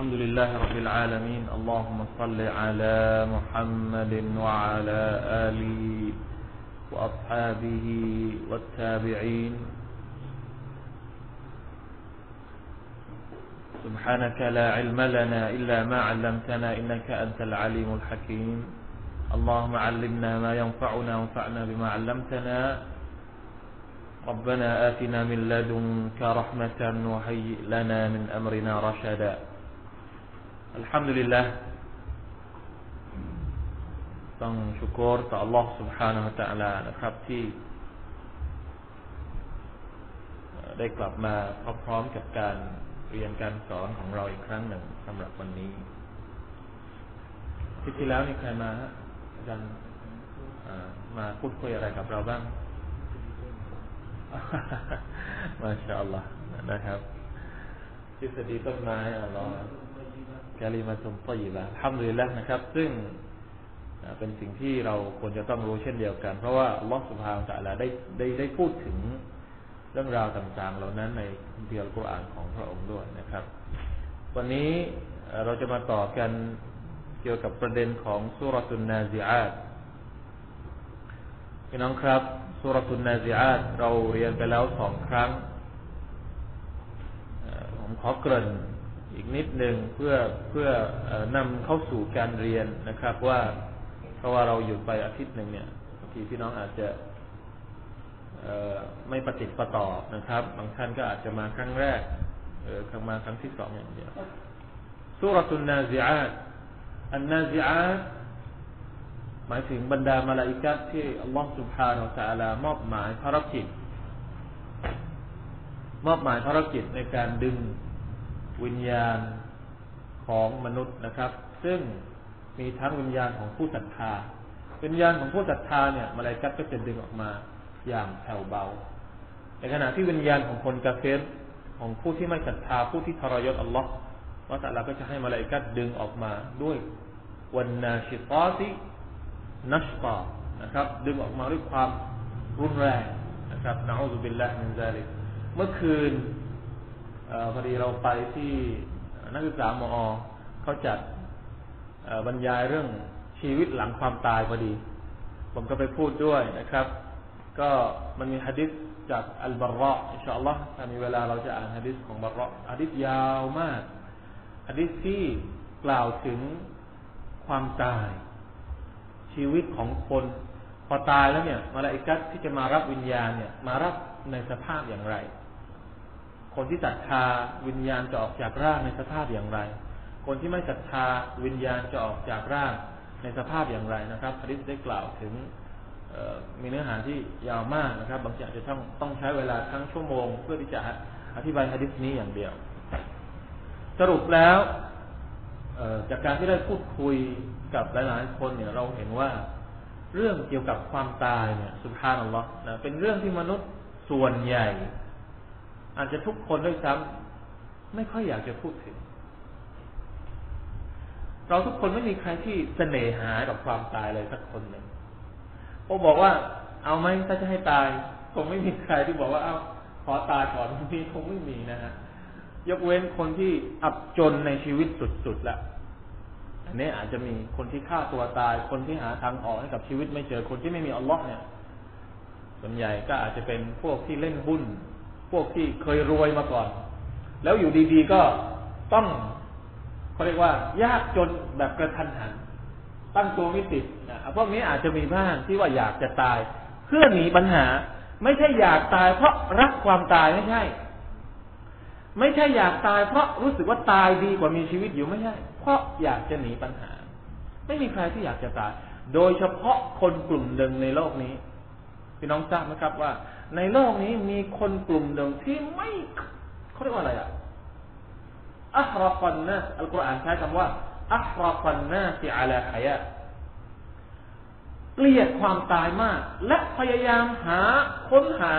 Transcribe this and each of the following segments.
الحمد لله رب العالمين. اللهم صل على محمد وعلى آله وأصحابه والتابعين. سبحانك لا علم لنا إلا ما علمتنا إنك أنت العليم الحكيم. اللهم علمنا ما ينفعنا وانفعنا بما علمتنا. ربنا آتنا من لدنك رحمة وهيئ لنا من أمرنا رشدا. الحمد لله ต้องชุกรต่อ Allah سبحانه และ تعالى นะครับที่ได้กลับมาพร้อมๆกับการเรียนการสอนของเราอีกครั้งหนึ่งสำหรับวันนี้ที่ที่แล้วนี่ใครมาอาจารย์มาพูดคุยอะไรกับเราบ้างมาชาอัลลอฮ์นะครับทฤษฎีต้นไม้อัลลอฮ์ กาลิมาตุมตีละทำเลยแล้วนะครับ ซึ่งเป็นสิ่งที่เราควรจะต้องรู้เช่นเดียวกัน เพราะว่าลอสุบฮานตะลาได้ได้ได้พูดถึงเรื่องราวต่างๆ เหล่านั้นในคัมภีร์กุรอานของพระองค์ด้วยนะครับ วันนี้เราจะมาต่อกันเกี่ยวกับประเด็นของสุรตุนนาซิอาตพี่น้องครับสุรตุนนาซิอาตเราเรียนไปแล้วสองครั้งผมขอเกริ่น อีกนิดหนึ่งเพื่อเพื่อนำเข้าสู่การเรียนนะครับ ว่าเพราะว่าเราหยุดไปอาทิตย์หนึ่งเนี่ยบางทีพี่น้องอาจจะไม่ปฏิปต่อนะครับ บางท่านก็อาจจะมาครั้งแรกเออครั้งมาครั้งที่สองอย่างเดียวสุรตุนนาซิอาตอันนาซิอาตหมายถึงบรรดามาลาอิกัสที่อัลลอฮฺสุบฮานาอัลลามอบหมายภารกิจ มอบหมายภารกิจในการดึง วิญญาณของมนุษย์นะครับ ซึ่งมีทั้งวิญญาณของผู้ศรัทธา วิญญาณของผู้ศรัทธาเนี่ยมาลาอิกัสก็จะดึงออกมาอย่างแผ่วเบา ในขณะที่วิญญาณของคนกาเฟรของผู้ที่ไม่ศรัทธาผู้ที่ทรยศอัลลอฮ์ว่าแต่ละก็จะให้มาลาอิกะฮ์ดึงออกมาด้วย والناشطات نشطا นะครับ ดึงออกมาด้วยความรุนแรงนะครับنعوذ بالله من ذلك เมื่อคืน พอดีเราไปที่นักศึกษามอเขาจัดบรรยายเรื่องชีวิตหลังความตายพอดี ผมก็ไปพูดด้วยนะครับ ก็มันมีฮะดิษจากอัลบารอ إن شاء الله ถ้ามีเวลาเราจะอ่านฮะดิษของบารอฮะดิษยาวมากฮะดิษที่กล่าวถึงความตาย ชีวิตของคน พอตายแล้วเนี่ยมาลาอิกัสที่จะมารับวิญญาณเนี่ย มารับในสภาพอย่างไร คนที่ศรัทธาวิญญาณจะออกจากร่างในสภาพอย่างไร คนที่ไม่ศรัทธาวิญญาณจะออกจากร่างในสภาพอย่างไรนะครับฮะดิษได้กล่าวถึงมีเนื้อหาที่ยาวมากนะครับ บางทีอาจจะต้องต้องใช้เวลาทั้งชั่วโมง เพื่อที่จะอธิบายฮะดิษนี้อย่างเดียว สรุปแล้วจากการที่ได้พูดคุยกับหลายๆคนเนี่ยเราเห็นว่าเรื่องเกี่ยวกับความตายเนี่ยสุภาพนัลลอฮ์นะเป็นเรื่องที่มนุษย์ส่วนใหญ่ อาจจะทุกคนด้วยซ้ำไม่ค่อยอยากจะพูดถึง เราทุกคนไม่มีใครที่เสน่หากับความตายเลยสักคนหนึ่งพอบอกว่าเอาไหมถ้าจะให้ตายคงไม่มีใครที่บอกว่าเอาขอตายก่อนมีคงไม่มีนะฮะยกเว้นคนที่อับจนในชีวิตสุดๆละอันนี้อาจจะมีคนที่ฆ่าตัวตาย คนที่หาทางออกให้กับชีวิตไม่เจอคนที่ไม่มีอัลลอฮ์เนี่ย ส่วนใหญ่ก็อาจจะเป็นพวกที่เล่นหุ้น พวกที่เคยรวยมาก่อน แล้วอยู่ดีๆก็ต้องเขาเรียกว่า ยากจนแบบกระทันหัน ตั้งตัวไม่ติดนะพวกนี้อาจจะมีบ้างที่ว่าอยากจะตาย เพื่อหนีปัญหา ไม่ใช่อยากตาย เพราะรักความตายไม่ใช่ ไม่ใช่อยากตาย เพราะรู้สึกว่าตายดีกว่ามีชีวิตอยู่ไม่ใช่ เพราะอยากจะหนีปัญหา ไม่มีใครที่อยากจะตาย โดยเฉพาะคนกลุ่มหนึ่งในโลกนี้พี่น้องทราบไหมครับว่า ในโลกนี้มีคนกลุ่มหนึ่งที่ไม่เขาเรียกว่าอะไรอะอัคราฟันนะอัลกุรอานใช้คำว่าอัคราฟันนะที่อาลาฮยะเกลียดความตายมาก และพยายามหาค้นหา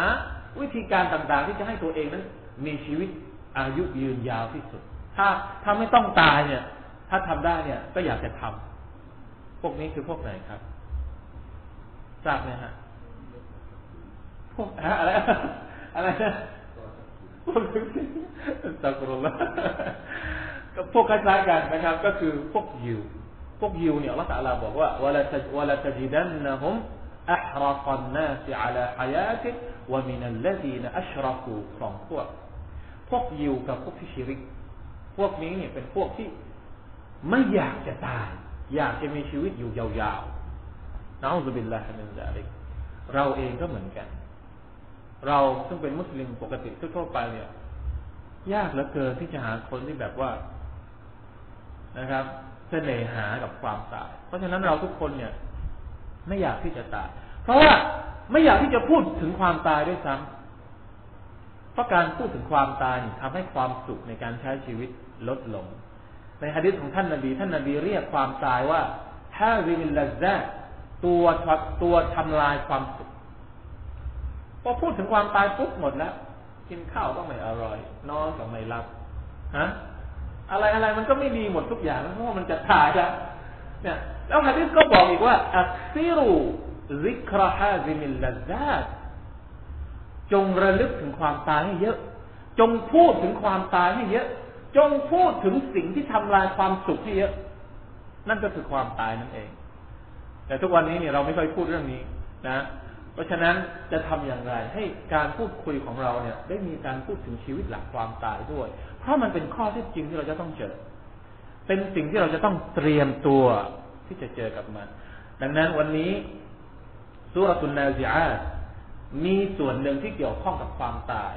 วิธีการต่างๆ ที่จะให้ตัวเองนั้น มีชีวิตอายุยืนยาวที่สุด ถ้าถ้าไม่ต้องตายเนี่ย ถ้าทำได้เนี่ย ก็อยากจะทำพวกนี้คือพวกไหนครับทราบไหมฮะ อะไรอะไรตักรุลละก็พวกคล้ายๆกันนะครับ ก็คือพวกยิว พวกยิวเนี่ยลลอฮฺตะลาบอกว่าวลาตวลาตจิดันนะฮุมอัฮรกันนาสอัลาฮยาติวมินัลลดีนอัชรักูสองพวก พวกยิวกับพวกที่ชิริก พวกนี้เนี่ยเป็นพวกที่ไม่อยากจะตาย อยากจะมีชีวิตอยู่ยาวๆنعوذ بالله من ذلكเราเองก็เหมือนกัน เราซึ่งเป็นมุสลิมปกติทั่วไปเนี่ย ยากเหลือเกินที่จะหาคนที่แบบว่านะครับเสน่หากับความตาย เพราะฉะนั้นเราทุกคนเนี่ย ไม่อยากที่จะตาย เพราะว่าไม่อยากที่จะพูดถึงความตายด้วยซ้ำเพราะการพูดถึงความตายทำให้ความสุขในการใช้ชีวิตลดลง ในฮะดิษของท่านนาบีท่านนาบีเรียกความตายว่าฮาวิมิลลาซตัวตัวทำลายความสุข พอพูดถึงความตายปุ๊บหมดแล้วกินข้าวก็ไม่อร่อย นอนก็ไม่หลับฮะอะไรอะไรมันก็ไม่ดีหมดทุกอย่างเพราะว่ามันจะตายจะเนี่ยแล้วฮะดิษก็บอกอีกว่าอักซิรุซิกรฮาซิมิลลาซาจงระลึกถึงความตายให้เยอะ จงพูดถึงความตายให้เยอะ จงพูดถึงสิ่งที่ทำลายความสุขให้เยอะ นั่นก็คือความตายนั่นเอง แต่ทุกวันนี้เนี่ยเราไม่ค่อยพูดเรื่องนี้นะ เพราะฉะนั้นจะทำอย่างไรให้การพูดคุยของเราเนี่ย ได้มีการพูดถึงชีวิตหลังความตายด้วย เพราะมันเป็นข้อที่จริงที่เราจะต้องเจอ เป็นสิ่งที่เราจะต้องเตรียมตัวที่จะเจอกับมัน ดังนั้นวันนี้สุรตุนนาซิอามีส่วนหนึ่งที่เกี่ยวข้องกับความตาย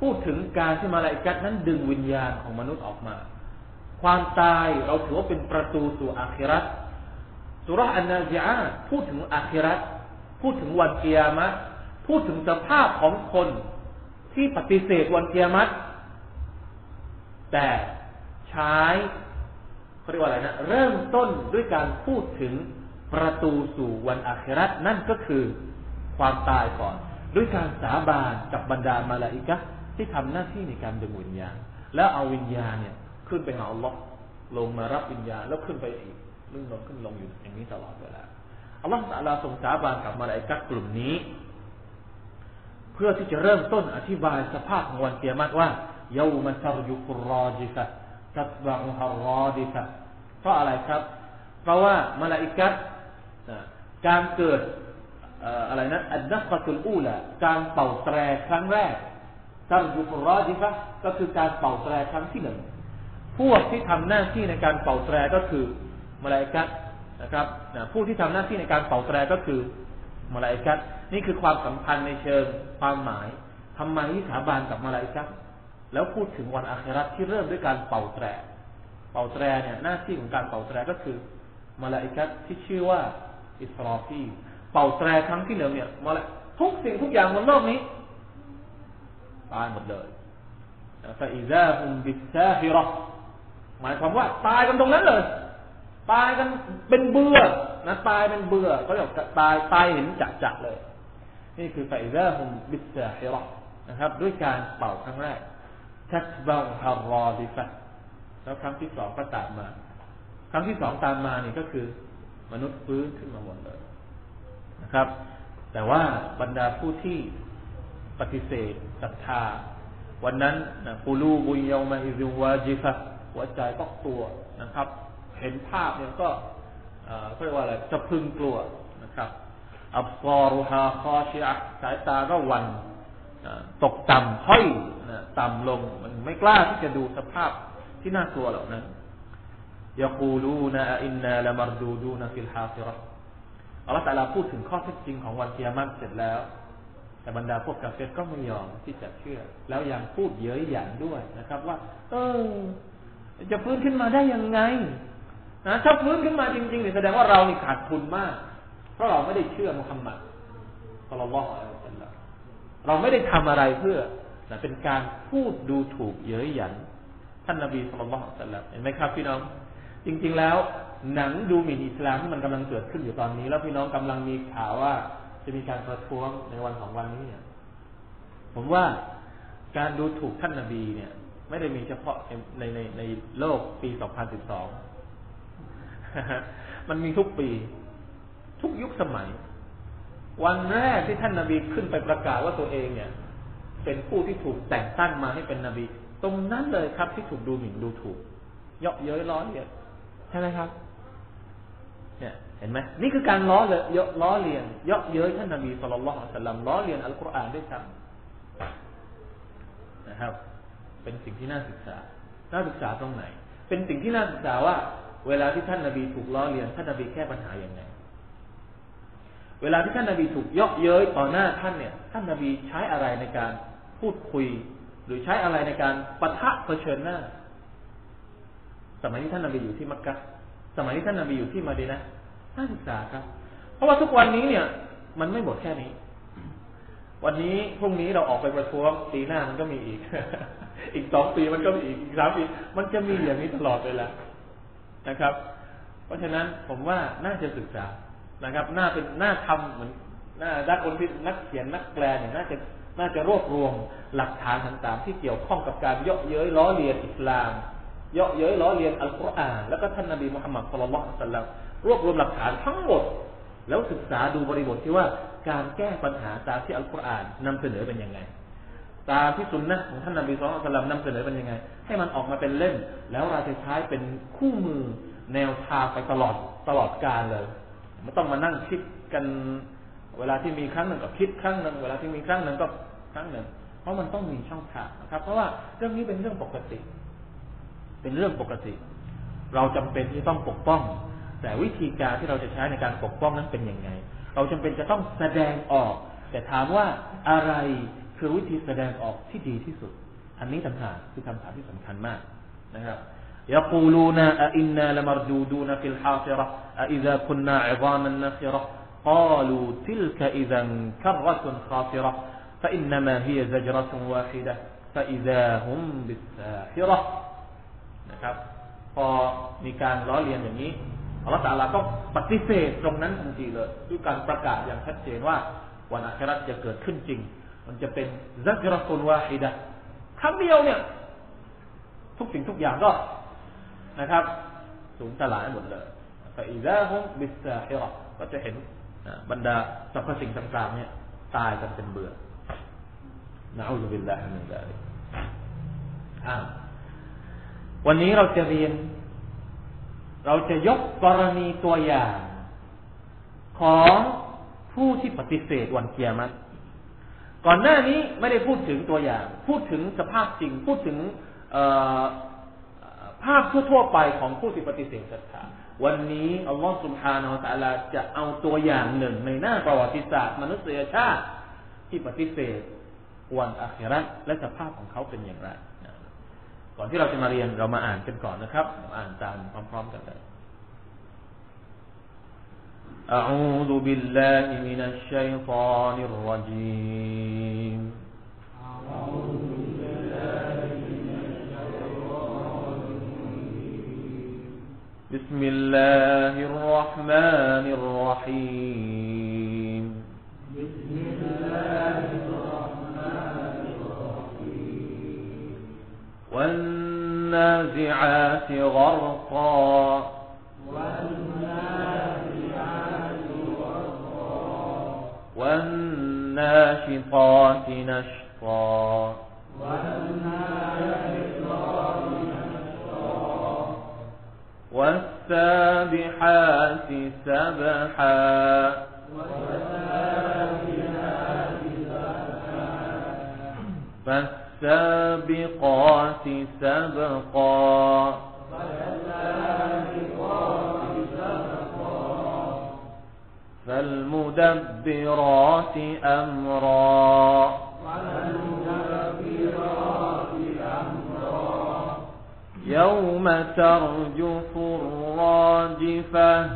พูดถึงการที่มาลาอิกัดนั้นดึงวิญญาณของมนุษย์ออกมา ความตายเราถือว่าเป็นประตูสู่อาคิรัตสุรอันนาซิอาพูดถึงอาคิรัต พูดถึงวันเกียรติพูดถึงสภาพของคนที่ปฏิเสธวันเกียรติแต่ใช้เขาเรียกว่าอะไรนะ เริ่มต้นด้วยการพูดถึงประตูสู่วันอาครานั่นก็คือความตายก่อน ด้วยการสาบานกับบรรดามาลาอิกะที่ทำหน้าที่ในการดึงวิญญาณ แล้วเอาวิญญาณเนี่ย ขึ้นไปหาอัลลอฮ์ลงมารับวิญญาณแล้วขึ้นไปอีกลื่นลงขึ้นลงอยู่อย่างนี้ตลอดเวลา อัลลอฮฺสัลาทรงสาบานกับมาลาอิกัดกลุ่มนี้ เพื่อที่จะเริ่มต้นอธิบายสภาพของวันเกียรติว่าเยาวมันซารยุกรอจิฟะทัตบังฮารอดิฟะเพราะอะไรครับ เพราะว่ามาลาอิกัดการเกิดอะไรนะอันนัฟตุลอูละการเป่าแตรครั้งแรกซารยุกรอจิฟะก็คือการเป่าแตรครั้งที่หนึ่งพวกที่ทำหน้าที่ในการเป่าแตรก็คือมาลาอิกัต นะครับผู้ที่ทำหน้าที่ในการเป่าแตรก็คือมาลาอิกัตนี่คือความสัมพันธ์ในเชิงความหมายทำไมที่สาบานกับมาลาอิกัตแล้วพูดถึงวันอาคิเราะฮฺที่เริ่มด้วยการเป่าแตร เป่าแตรเนี่ยหน้าที่ของการเป่าแตรก็คือมาลาอิกัสที่ชื่อว่าอิสราฟีเป่าแตรครั้งที่หนึ่งเนี่ยมาละทุกสิ่งทุกอย่างบนโลกนี้ตายหมดเลยฟาอิซาฮุมบิซาฮิรอหมายความว่าตายกันตรงนั้นเลย ตายกันเป็นเบื่อนะตายเป็นเบื่อเขาเรียกตายตายเห็นจักจักเลย นี่คือฟาอิซาฮุมบิซาฮิรอนะครับ ด้วยการเป่าครั้งแรกทัตบาฮารอดิฟะแล้วครั้งที่สองก็ตามมา ครั้งที่สองตามมานี่ก็คือ มนุษย์ฟื้นขึ้นมาหมดเลยนะครับ แต่ว่าบรรดาผู้ที่ปฏิเสธศรัทธา วันนั้นนะปูลูบุยเยามาอิซิวาจิฟะหัวใจก็กลัวนะครับ เห็นภาพเนี่ยก็เรียกว่าอะไรจะพึงกลัวนะครับอับซอรุฮาคอชิอะสายตาก็วันตกต่ำห้อยต่ำลงมันไม่กล้าที่จะดูสภาพที่น่ากลัวเหล่านั้นยาคูลูนะอินนาละมารดูดูนะฟิลฮาฟิรออัลลอฮฺแต่ละพูดถึงข้อเท็จจริงของวันกิยามัตเสร็จแล้ว แต่บรรดาพวกกาเฟรก็ไม่ยอมที่จะเชื่อ แล้วยังพูดเย้ยหยันด้วยนะครับ ว่า เออ จะฟื้นขึ้นมาได้ยังไง นะถ้าฟื้นขึ้นมาจริงๆเนี่ยแสดงว่าเรานี่ขาดทุนมาก เพราะเราไม่ได้เชื่อมุฮัมมัดสุลลัลลอฮุเราไม่ได้ทำอะไรเพื่อแต่เป็นการพูดดูถูกเย้ยหยัน ท่านนาบีสุลต่านละเห็นไหมครับพี่น้อง จริง ๆแล้ว หนังดูหมิ่นอิสลามที่มันกำลังเกิดขึ้นอยู่ตอนนี้ แล้วพี่น้องกำลังมีข่าวว่า จะมีการประท้วงในวันของวันนี้เนี่ยผมว่าการดูถูกท่านนาบีเนี่ย ไม่ได้มีเฉพาะในในในโลกปี 2012 มันมีทุกปี ทุกยุคสมัย วันแรกที่ท่านนาบีขึ้นไปประกาศว่าตัวเองเนี่ย เป็นผู้ที่ถูกแต่งตั้งมาให้เป็นนบี ตรงนั้นเลยครับที่ถูกดูหมิ่นดูถูกเยาะเย้ยล้อเลียนใช่ไหมครับ เนี่ย เห็นไหมนี่คือการล้อเลยเยาะล้อเลียนเยาะเย้ยท่านนบีสุลต่านละสัลลัมล้อเลียนอัลกุรอานด้วยซ้ำนะครับ เป็นสิ่งที่น่าศึกษา น่าศึกษาตรงไหน เป็นสิ่งที่น่าศึกษาว่า เวลาที่ท่านนบีถูกล้อเลียนท่านนบีแก้ปัญหาอย่างไงเวลาที่ท่านนาบีถูกยกเย้ยต่อหน้าท่านเนี่ย ท่านนาบีใช้อะไรในการพูดคุย หรือใช้อะไรในการปะทะเผชิญหน้า สมัยที่ท่านนาบีอยู่ที่มักกะสมัยที่ท่านนาบีอยู่ที่มาดีนะน่าศึกษาครับ เพราะว่าทุกวันนี้เนี่ย มันไม่หมดแค่นี้ วันนี้พรุ่งนี้เราออกไปประท้วงปีหน้ามันก็มีอีก อีกสองปีมันก็มีอีกอีกสามปี มันจะมีอย่างนี้ตลอดเลยละ นะครับ เพราะฉะนั้นผมว่าน่าจะศึกษานะครับ น่าเป็นน่าทำเหมือนน่านักคนที่นักเขียนนักแปลเนี่ยน่าจะน่าจะรวบรวมหลักฐานต่างๆที่เกี่ยวข้องกับการเยาะเย้ยล้อเลียนอิสลาม เยาะเย้ยล้อเลียนอัลกุรอานแล้วก็ท่านนบีมุฮัมมัดสุลลัลสัลลัมรวบรวมหลักฐานทั้งหมด แล้วศึกษาดูบริบทที่ว่าการแก้ปัญหาตามที่อัลกุรอานนำเสนอเป็นยังไง ตามที่สุนนะของท่านนบีสุลต่านนำเสนอเป็นยังไง ให้มันออกมาเป็นเล่ม แล้วเราจะใช้เป็นคู่มือแนวทางไปตลอดตลอดกาลเลยไม่ต้องมานั่งคิดกัน เวลาที่มีครั้งหนึ่งก็คิดครั้งหนึ่งเวลาที่มีครั้งหนึ่งก็ครั้งหนึ่ง เพราะมันต้องมีช่องทางนะครับ เพราะว่าเรื่องนี้เป็นเรื่องปกติ เป็นเรื่องปกติ เราจำเป็นที่ต้องปกป้อง แต่วิธีการที่เราจะใช้ในการปกป้องนั้นเป็นยังไง เราจำเป็นจะต้องแสดงออก แต่ถามว่าอะไรคือวิธีแสดงออกที่ดีที่สุด อันนี้ต่างหากคือคำถามที่สำคัญมากนะครับيقولون أإنا لمردودون في الحافرة أإذا كنا عظاما نخرة قالوا تلك إذا كرة خاسرة فإنما هي زجرة واحدة فإذا هم بالساهرة นะครับพอมีการล้อเลียนอย่างนี้อัลลอฮฺตะอาลาก็ปฏิเสธตรงนั้นทันทีเลยด้วยการประกาศอย่างชัดเจนว่าวันอาคิเราะฮฺจะเกิดขึ้นจริง มันจะเป็นزجرة واحدة ครั้งเดียวเนี่ย ทุกสิ่งทุกอย่างก็นะครับ สูญสลายหมดเลย فإذا هم بالساهرة ก็จะเห็นบรรดาสรรพสิ่งต่างๆ เนี่ย ตายกันเป็นเบื่อنعوذ بالله من ذلك วันนี้เราจะเรียน เราจะยกกรณีตัวอย่าง ของผู้ที่ปฏิเสธวันกิยามัต ก่อนหน้านี้ไม่ได้พูดถึงตัวอย่าง พูดถึงสภาพจริง พูดถึงภาพทั่วๆไปของผู้ที่ปฏิเสธศรัทธาวันนี้อัลลอฮฺสุบฮานาอัลลอฮฺจะเอาตัวอย่างหนึ่งในหน้าประวัติศาสตร์ มนุษยชาติที่ปฏิเสธวันอาคราและสภาพของเขาเป็นอย่างไร ก่อนที่เราจะมาเรียนเรามาอ่านกันก่อนนะครับ อ่านตามพร้อมๆกันเลย أعوذ بالله من الشيطان الرجيم. بسم الله الرحمن الرحيم. بسم الله الرحمن الرحيم والنازعات غرقا. والنازعات والناشطات نشطا. والسابحات سبحا. فالسابقات سبقا. فالمدبرات أمرا. يوم ترجف الراجفة.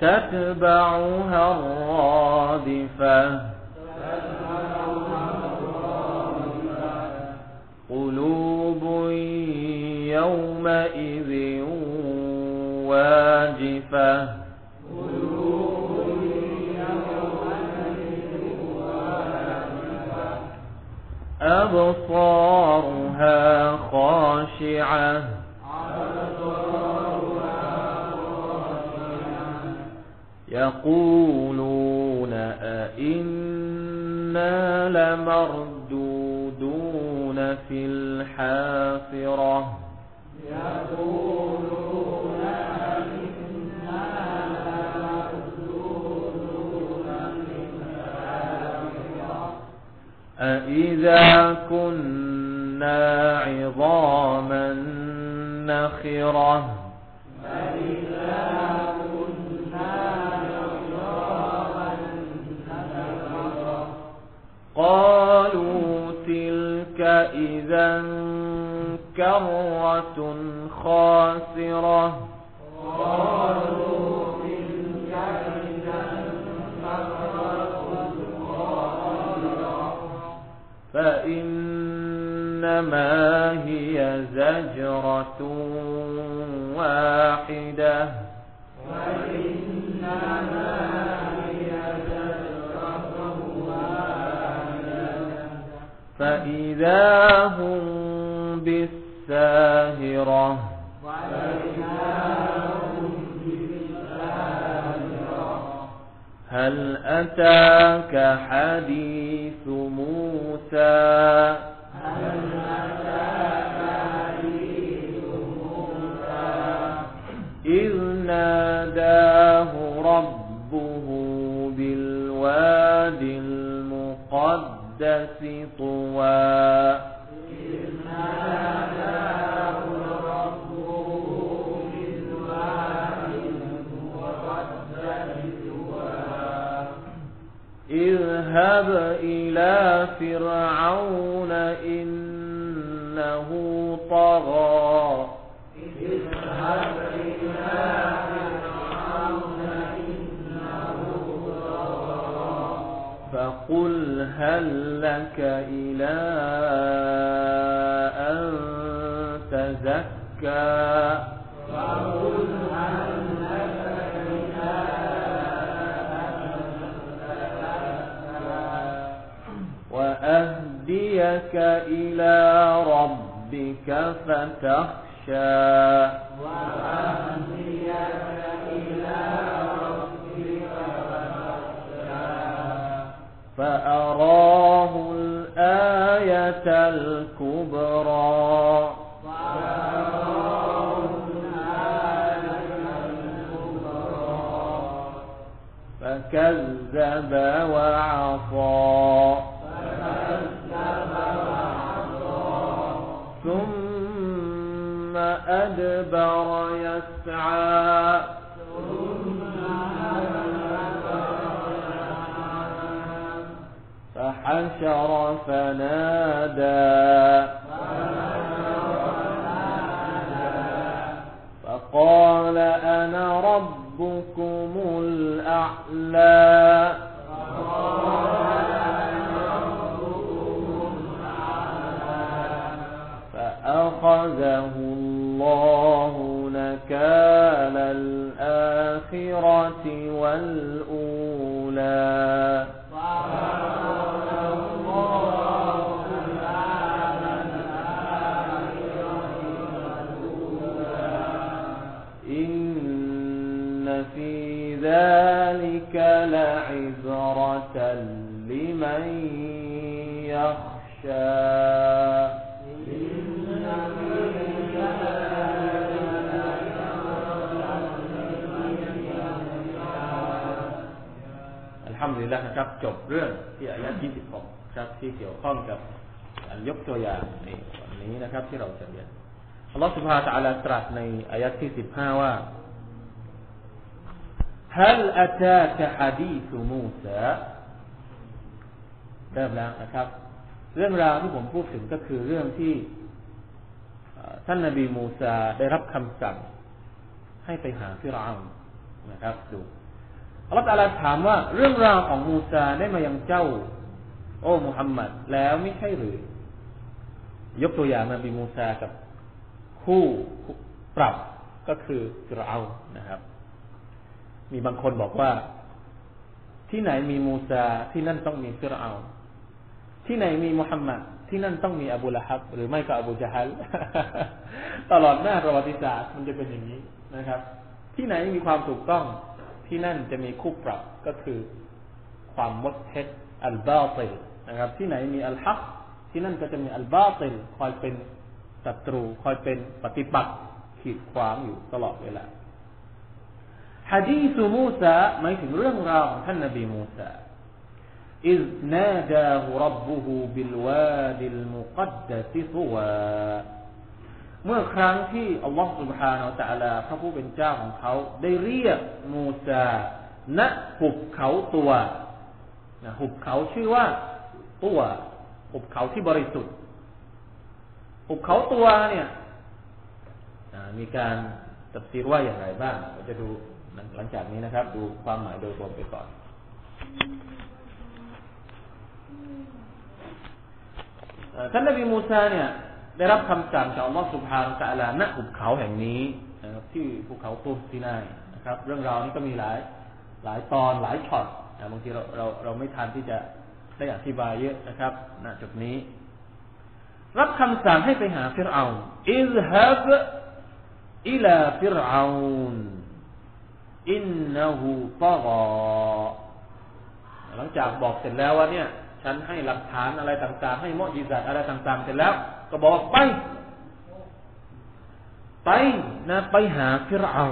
تتبعها الرادفة. قلوب يومئذ أبصارها خاشعة. يقولون أئنا لمردودون في الحافرة. يقولون أإذا كنا عظاما نخرة قالوا تلك إذا كرة خاسرة فإنما هي زجرة واحدة. فإذا هم بالساهرة. هل أتاك حديث موسى؟ إذ ناداه ربه بالواد المقدس طوى. اذهب إلى فرعون إنه طغى. فقل هل لك إلى أن تزكى فقل هل لك إلى أن تزكى وأهديك إلى ربك فتخشى وأهديك فأراه الآية الكبرى. فكذب وعصى. ثم أدبر يسعى. فحشر فنادى. فقال أنا ربكم الأعلى. فأخذه الله نكال الآخرة والأولى. إن في ذلك لعبرة لمن يخشىอัลฮัมดุลิลละนะครับ จบเรื่องที่อายะที่16ครับที่เกี่ยวข้องกับการยกตัวอย่างในวันนี้นะครับ ที่เราจะเรียนอัลลอฮฺสุบฮาตะอาลาตรัสในอายะที่15ว่า هل أتاك حديث موسى เริ่มแล้วนะครับ เรื่องราวที่ผมพูดถึงก็คือเรื่องที่ท่านนบีมูซาได้รับคำสั่ง ให้ไปหาฟิรเอานะครับดูอัลลอฮฺตาลาถามว่า เรื่องราวของมูซาได้มายังเจ้า โอ้มุฮัมมัดแล้วไม่ใช่หรือ ยกตัวอย่างนบีมูซากับคู่ปรับก็คือฟิรเอานะครับ มีบางคนบอกว่า ที่ไหนมีมูซาที่นั่นต้องมีฟิรเอาที่ไหนมีมุฮัมมัดที่นั่นต้องมีอบูละฮับ หรือไม่ก็อบูจฮัลตลอดหน้าประวัติศาสตร์มันจะเป็นอย่างนี้นะครับ ที่ไหนมีความถูกต้องที่นั่นจะมีคู่ปรับก็คือความมดเท็จอัลบาติลนะครับ ที่ไหนมีอัลฮักที่นั่นก็จะมีอัลบาติลคอยเป็นศัตรู คอยเป็นปฏิปักษ์ขีดขวางอยู่ตลอดเวลา ฮะดีสุมูซาหมายถึงเรื่องราวของท่านนบีมูซา إذ ناداه ربه بالواد المقدس طوى เมื่อครั้งที่อัลลอฮฺ سبحانه และ تعالى พระผู้เป็นเจ้าของเขา ได้เรียกมูซาณหุบเขาตัวนะหุบเขาชื่อว่า ตัวหุบเขาที่บริสุทธิ์หุบเขาตัวเนี่ยมีการตัดสินว่าอย่างไรบ้างเราจะดู หลังจากนี้นะครับ ดูความหมายโดยรวมไปก่อนท่านนบีมูซาเนี่ยได้รับคำสั่งจากอัลลอฮฺสุบฮานตะลาณหุบเขาแห่งนี้นะครับที่ภูเขาตูรีซีนายนะครับ เรื่องราวนี้ก็มีหลายหลายตอนหลายช็อตบางทีเราเราเราไม่ทันที่จะได้อธิบายเยอะนะครับณจุดนี้ รับคำสั่งให้ไปหาฟิรเอาاذهب إلى فرعون إنه طغى หลังจากบอกเสร็จแล้วว่าเนี่ย ฉันให้หลักฐานอะไรต่างๆ ให้มุอ์ญิซัตอะไรต่างๆ เสร็จแล้ว ก็บอกไป ไปนะไปหาฟิรเอา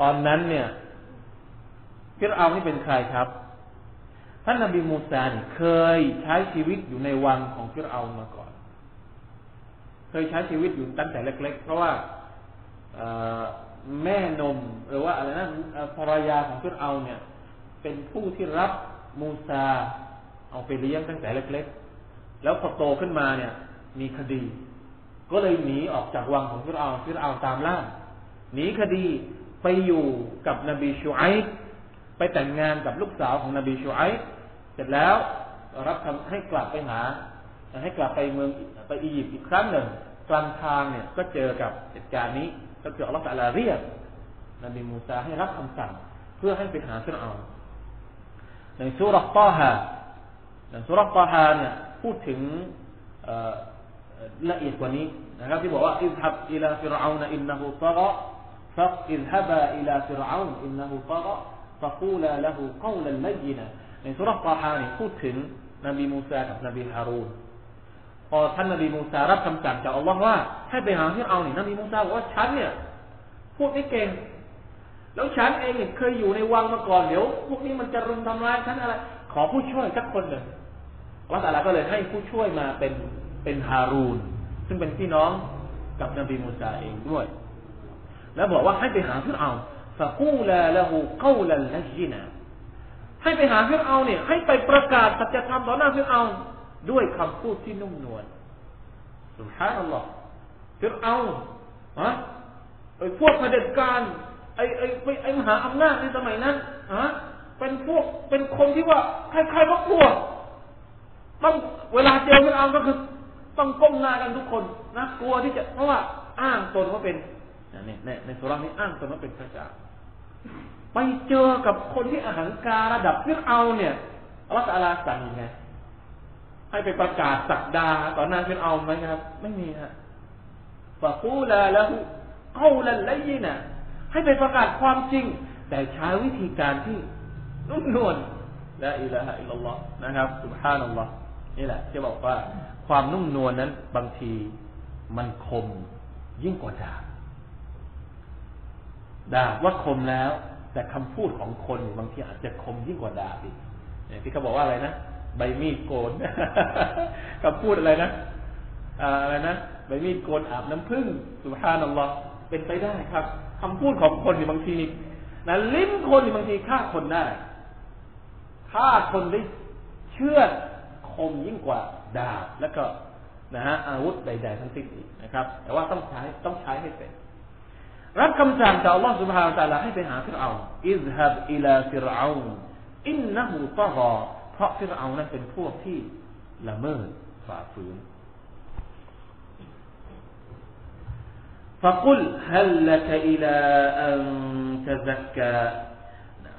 ตอนนั้นเนี่ยฟิรเอานี่เป็นใครครับท่านนบีมูซาเนี่ยเคยใช้ชีวิตอยู่ในวังของฟิรเอามาก่อน เคยใช้ชีวิตอยู่ตั้งแต่เล็ก ๆ เพราะว่า แม่นม หรือว่าอะไรนะภรรยาของฟิรเอาเนี่ย เป็นผู้ที่รับมูซา เอาไปเลี้ยงตั้งแต่เล็ก ๆ แล้วพอโตขึ้นมาเนี่ย มีคดี ก็เลยหนีออกจากวังของฟิรเอาฟิรเอาตามล่าหนีคดีไปอยู่กับนบีชูไอไปแต่งงานกับลูกสาวของนบีชูไอเสร็จแล้วรับคำให้กลับไปหา ให้กลับไปเมืองไปอียิปต์อีกครั้งหนึ่งกลางทางเนี่ยก็เจอกับเหตุการณ์นี้ ก็คืออัลลอฮฺตะลาเรียกนบีมูซาได้รับคำสั่ง เพื่อให้ไปหาฟิรเอาในสุรตอฮาในสุรตอฮาเนี่ยพูดถึงละเอียดกว่านี้นะครับที่บอกว่าอิฮับอิลาฟิรเอานอินนหูตระฟักอิฮับอิลาฟิรเอานอินนหูตระฟะกูลาละหูกาวลันลยินะในสุรตอฮาเนี่ยพูดถึงนบีมูซากับนบีฮารูน พอท่านนบีมูซารับคำสั่งจากอัลลอฮ์ว่าให้ไปหาฟิรเอาเนี่ยนบีมูซาบอกว่าฉันเนี่ยพูดไม่เก่ง แล้วฉันเองเนี่ยเคยอยู่ในวังมาก่อนเดี๋ยวพวกนี้มันจะรุมทำร้ายฉันอะไร ขอผู้ช่วยสักคนหนึ่งอัลลอฮฺก็เลยให้ผู้ช่วยมาเป็นเป็นฮารูนซึ่งเป็นพี่น้องกับนบีมูซาเองด้วย แล้วบอกว่าให้ไปหาฟิรเอาฟะกูลาละหูเกาลันละจินะให้ไปหาฟิรเอาเนี่ยให้ไปประกาศสัจธรรมต่อหน้าฟิรเอา ด้วยคำพูดที่นุ่มนวลสุภาพอัลลอฮ์ฟิรเอาฮะไอ้พวกเผด็จการไอ้ไอ้ไอ้มหาอำนาจในสมัยนั้นฮะเป็นพวกเป็นคนที่ว่าใครๆก็กลัวต้องเวลาเจอฟิรเอาก็คือ ต้องก้มหน้ากันทุกคนนะกลัวที่จะเพราะว่าอ้างตนว่าเป็นเนี่ยในในสุรานี้อ้างตนว่าเป็นพระเจ้าไปเจอกับคนที่อาหารการระดับฟิรเอาเนี่ยอัลลอฮฺอาลาสั่งยังไง ให้ไปประกาศสักดาต่อหน้าฟิรเอาไหมครับ ไม่มีฮะฟะกูลาแล้วเข้าลันไลยินะให้ไปประกาศความจริง แต่ใช้วิธีการที่นุ่มนวลละอิละฮะอิลลอฮ์นะครับสุบฮานัลลอฮ์นี่แหละจะบอกว่าความนุ่มนวลนั้นบางทีมันคมยิ่งกว่าดาบดาบว่าคมแล้ว แต่คำพูดของคนบางทีอาจจะคมยิ่งกว่าดาบอีกที่เขาบอกว่าอะไรนะ ใบมีดโกนกับพูดอะไรนะอะไรนะใบมีดโกนอาบน้ำผึ้งสุภาพนัลลอฮ์เป็นไปได้ครับ คำพูดของคนบางทีนะลิ้มคนบางทีฆ่าคนได้ฆ่าคนได้เชื่อคมยิ่งกว่าดาบแล้วก็นะฮะอาวุธใดๆทั้งสิ้นอีกนะครับ แต่ว่าต้องใช้ต้องใช้ให้เป็นรับคำสั่งจากอัลลอฮฺ سبحانه وتعالى ให้ไปหาฟิรเอาاذهب إلى فرعون إنه طغى เพราะฟิรเอานั้นเป็นพวกที่ละเมิดฝ่าฝืนفقل هل لك إلى أن تزكى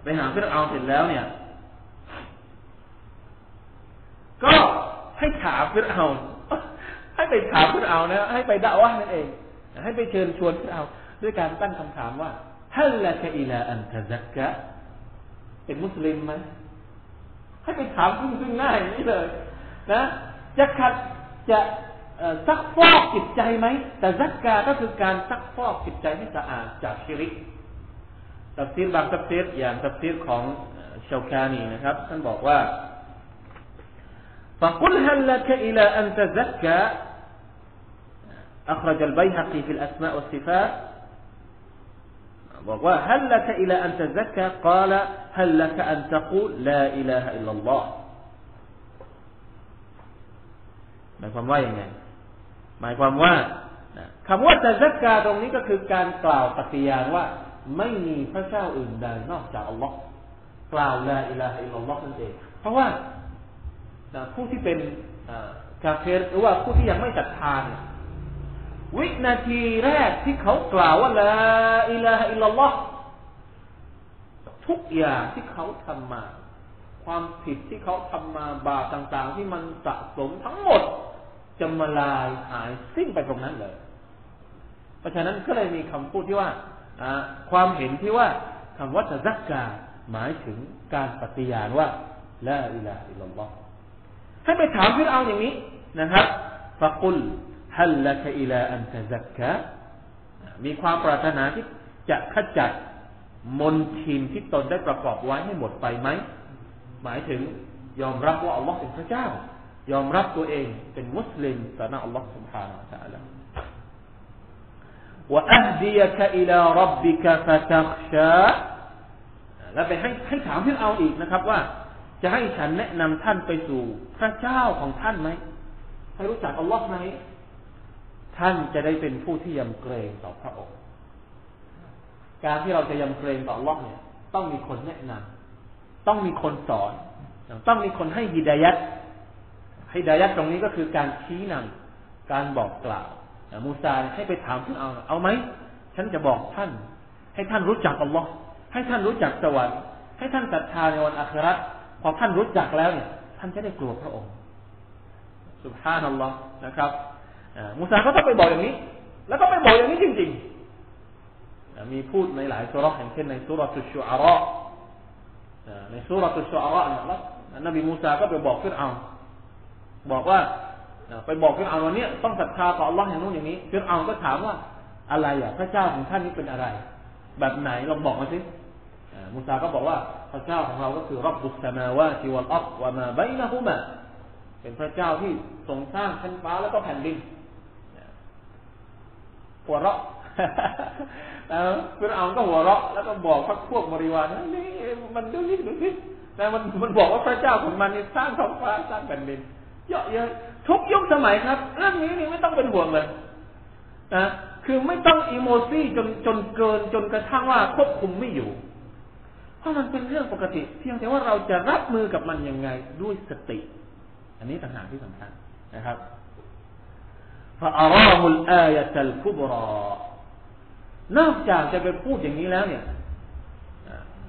ไปหาฟิรเอาเสร็จแล้วเนี่ย ก็ให้ถามฟิรเอาให้ไปถามฟิรเอานะให้ไปด่าว่านั่นเอง ให้ไปเชิญชวนฟิรเอาด้วยการตั้งคำถามว่าฮัลละกอิลาอันตะซักกะเป็นมุสลิมไหม ให้ไปถามซึ่งซึ่งหน้าอย่างนี้เลย นะ จะขัดจะซักฟอกจิตใจไหมแต่ซักกาก็คือการซักฟอกจิตใจให้สะอาดจากชิริกตัฟซีรบางตัฟซีรอย่างตัฟซีรของชาวคานีนะครับท่านบอกว่า فقل هل لك إلى أن تزكى أخرج البيهقي في الأسماء والصفات บอกว่าฮัลละกอิลาอันตะซักกะกาละฮัลละกอันตะกูลาอิลาฮะอิลลัลลอฮหมายความว่าอย่างไง หมายความว่าคำว่าตะซักกาตรงนี้ก็คือการกล่าวปฏิญาณว่า ไม่มีพระเจ้าอื่นใดนอกจากอัลลอฮ์กล่าวลาอิลาฮะอิลลัลลอฮ์นั่นเอง เพราะว่าผู้ที่เป็นกาเฟรหรือว่าผู้ที่ยังไม่ศรัทธาเนี่ย วินาทีแรกที่เขากล่าวว่าลาอิลาฮะอิลลัลลอฮ์ทุกอย่างที่เขาทำมา ความผิดที่เขาทำมาบาปต่างๆ ที่มันสะสมทั้งหมด จะมาลายหายสิ้นไปตรงนั้นเลย เพราะฉะนั้นก็เลยมีคำพูดที่ว่าความเห็นที่ว่าคำว่าจะซักกาหมายถึงการปฏิญาณว่าละอิลาอิลลัลลอฮ์ให้ไปถามพิรเอาอย่างนี้นะครับฟะกุล ฮัลละกอิลาอันตะซักกะมีความปรารถนาที่จะขจัดมนทินที่ตนได้ประกอบไว้ให้หมดไปไหม หมายถึงยอมรับว่าอัลลอฮ์เป็นพระเจ้า ยอมรับตัวเองเป็นมุสลิมต่อหน้าอัลลอฮ์ سبحانه และ تعالى วะอัฮดียะอิลารับบิกะฟะตักชาแล้วไปให้ให้ถามพี่เอาอีกนะครับ ว่า จะให้ฉันแนะนำท่านไปสู่พระเจ้าของท่านไหมให้รู้จักอัลลอฮ์ไหม ท่านจะได้เป็นผู้ที่ยำเกรงต่อพระองค์ การที่เราจะยำเกรงต่อลอฮ์เนี่ย ต้องมีคนแนะนำต้องมีคนสอน ต้องมีคนให้ฮิดายัดให้ดายัดตรงนี้ก็คือการชี้นำการบอกกล่าวมูซาให้ไปถามท่านเอาเอาไหมฉันจะบอกท่าน ให้ท่านรู้จักอัลลอฮ์ให้ท่านรู้จักสวรรค์ให้ท่านศรัทธาในวันอัคราพอท่านรู้จักแล้วเนี่ย ท่านจะได้กลัวพระองค์สุบฮานัลลอฮ์นะครับ มูซาก็ต้องไปบอกอย่างนี้ แล้วก็ไปบอกอย่างนี้จริงๆมีพูดในหลายสุรษอย่างเช่นในสุรตุชูอาระในสุรตุชูอาระเนี่ยแล้วนบีมูซาก็ไปบอกฟิรเอาบอกว่าไปบอกฟิรเอาวันนี้ต้องศรัทธาต่อ Allah อย่างนู้นอย่างนี้ฟิรเอาก็ถามว่าอะไรอะพระเจ้าของท่านนี้เป็นอะไร แบบไหนลองบอกมาสิมูซาก็บอกว่าพระเจ้าของเราก็คือรับบุษมาวาติวัลอัลวะมาไบนะฮุมาเป็นพระเจ้าที่ทรงสร้างชั้นฟ้าแล้วก็แผ่นดิน หัวเราะแล้วฟิรเอาก็หัวเราะแล้วก็บอกพักพวกบริวารนี่มันดูนี่ดูนี่แต่มันมันบอกว่าพระเจ้าของมันนี่สร้างท้องฟ้าสร้างแผ่นดินเยอะเยอะทุกยุคสมัยครับเรื่องนี้นี่ไม่ต้องเป็นห่วงเลยนะคือไม่ต้องอีโมซี่จนจนเกินจนกระทั่งว่าควบคุมไม่อยู่ เพราะมันเป็นเรื่องปกติ เพียงแต่ว่าเราจะรับมือกับมันยังไงด้วยสติ อันนี้ต่างหากที่สำคัญนะครับ ฟาอารามุลอายะตัลคุบรอนอกจากจะไปพูดอย่างนี้แล้วเนี่ย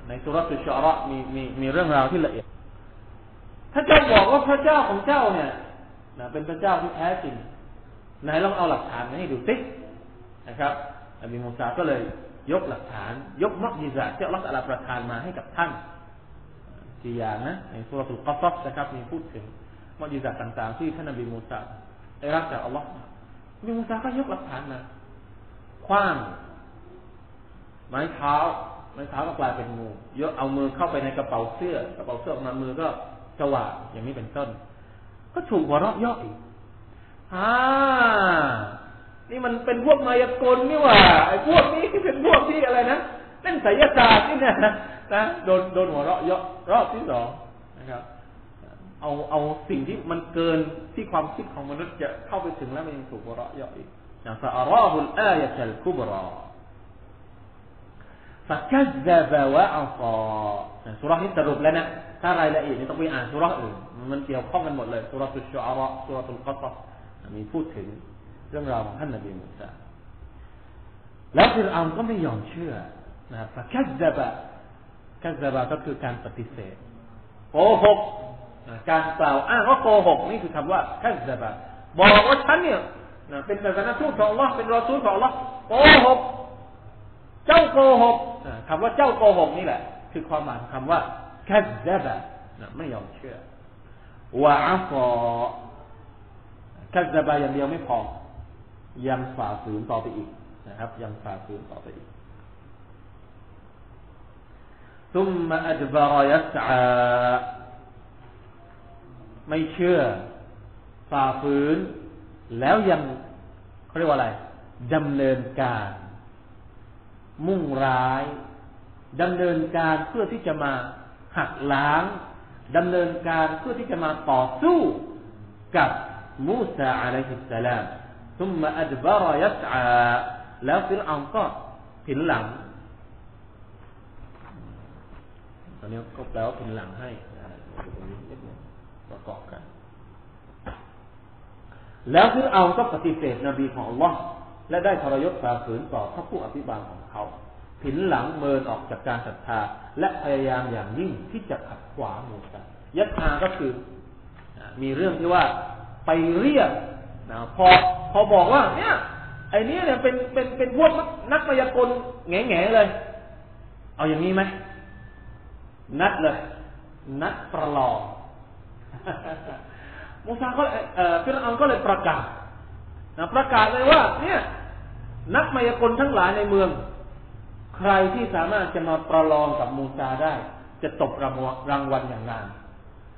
ในสุรตุชาระมีมีมีเรื่องราวที่ละเอียดถ้าเจ้าบอกว่าพระเจ้าของเจ้าเนี่ยนะเป็นพระเจ้าที่แท้จริงไหนลองเอาหลักฐานมาให้ดูสินะครับอบีมูซาก็เลยยกหลักฐาน ยกมักยิซาที่อัลลอฮฺประทานมาให้กับท่านกี่อย่างนะในสุรทูลกัฟนะครับมีพูดถึงมักยิซาต่างๆ ที่ท่านอบีมูซาได้รับจากอัลลอฮฺ อบีมูซาก็ยกหลักฐานมาคว้าง ไม้เท้า ไม้เท้าก็กลายเป็นงูเยอะเอามือเข้าไปในกระเป๋าเสื้อกระเป๋าเสื้อออกมามือก็สว่างอย่างนี้เป็นต้น ก็ถูกหัวเราะย่ออีกอ่านี่มันเป็นพวกมายากลนี่หว่าไอ้พวกนี้ที่เป็นพวกที่อะไรนะเล่นไสยศาสตร์นี่นะนะโดนโดนหัวเราะเยอะรอบที่สองนะครับ เอาเอาสิ่งที่มันเกินที่ความคิดของมนุษย์จะเข้าไปถึงแล้วมันยังถูกวเราะเยอะอีกอย่างฟาอาราฮุลอายะตัลคุบราฟะกัซซะบะวะอัซาสุรานี้สรุปแล้วนะถ้ารายละเอียดนี่ต้องไปอ่านสุราอื่น มันเกี่ยวข้องกันหมดเลยสุราตุชอาระสุราตุลกัตมีพูดถึงเรื่องราวของท่านนบีมูซาแล้วฟิรอาก็ไม่ยอมเชื่อนะครับกัซบะกัซบะก็คือการปฏิเสธโกหก การกล่าวอ้างว่าโกหกนี่คือคำว่ากัซบะบอกว่าฉันเนี่ยเป็นศาสนาทูตของ Allah เป็นรอซูลของ Allah โกหก เจ้าโกหกคำว่าเจ้าโกหกนี่แหละ คือความหมายคำว่าแคัซบะไม่ยอมเชื่อวะอัฟอคัจบาอย่างเดียวไม่พอ ยังฝ่าฝืนต่อไปอีกนะครับ ยังฝ่าฝืนต่อไปอีกซุมมาอัจบารยัสอา ไม่เชื่อ ฝ่าฝืน แล้วยังเขาเรียกว่าอะไรดำเนินการ มุ่งร้ายดำเนินการเพื่อที่จะมาหักล้างดำเนินการเพื่อที่จะมาต่อสู้กับมูซาอะลัยฮิสสลามทุมมาอัดบารยัสอาแล้วฟิรเอาก็ผินหลัง ตอนนี้ก็แปลว่าผินหลังให้ ประกอบกัน แล้วฟิรเอาก็ปฏิเสธนบีของอัลลอฮ์และได้ทรยศฝ่าฝืนต่อพระผู้อภิบาลของเขา ผินหลังเมินออกจากการศรัทธา และพยายามอย่างยิ่งที่จะขัดขวางมูซายัตาก็คือมีเรื่องที่ว่าไปเรียกนะพอพอบอกว่า เนี่ยไอ้นี้เนี่ยเป็นเป็นเป็นพวกนักมายากลแง่แง่เลย เอาอย่างนี้ไหมนัดเลย นัดประลอง มูซาก็เอ่อฟิรอาก็เลยประกาศนะประกาศเลยว่า เนี่ย นักมายากลทั้งหลายในเมือง ใครที่สามารถจะมาประลองกับมูซาได้ จะตกรางวัลอย่างงาน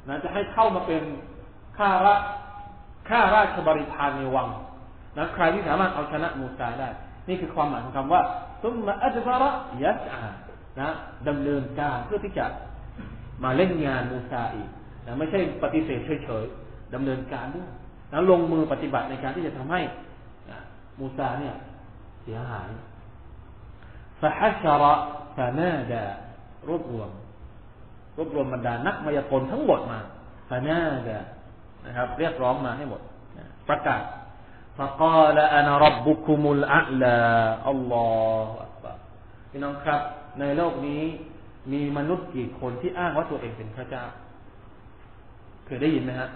นะจะให้เข้ามาเป็นข้าราข้าราชบริพารในวังนะใครที่สามารถเอาชนะมูซาได้ นี่คือความหมายของคำว่าซุมมาอัจฟาระยัสอานะดำเนินการเพื่อที่จะมาเล่นงานมูซาอีก นะไม่ใช่ปฏิเสธเฉยๆดำเนินการด้วยนะลงมือปฏิบัติในการที่จะทำให้มูซาเนี่ยเสียหายฟาฮัชระฟานาดารวบรวม รวบรวมบรรดานักมายากลทั้งหมดมาฟานาดานะครับ เรียกร้องมาให้หมดประกาศฟะกาลอานารับบุคุมุลอัลลาอัลลอฮฺพี่น้องครับ ในโลกนี้มีมนุษย์กี่คนที่อ้างว่าตัวเองเป็นพระเจ้า เคยได้ยินไหมฮะ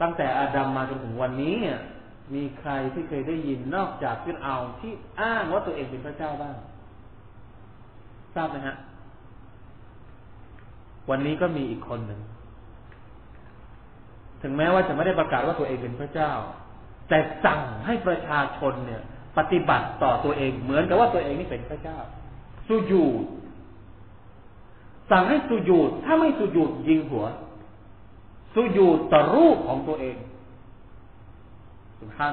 ตั้งแต่อาดัมมาจนถึงวันนี้มีใครที่เคยได้ยินนอกจากฟิรเอาที่อ้างว่าตัวเองเป็นพระเจ้าบ้าง ทราบไหมฮะ วันนี้ก็มีอีกคนหนึ่ง ถึงแม้ว่าจะไม่ได้ประกาศว่าตัวเองเป็นพระเจ้า แต่สั่งให้ประชาชนเนี่ย ปฏิบัติต่อตัวเองเหมือนกับว่าตัวเองนี่เป็นพระเจ้าสุญูดสั่งให้สุญูดถ้าไม่สุญูดยิงหัว สุญูดต่อรูปของตัวเองสุภาพ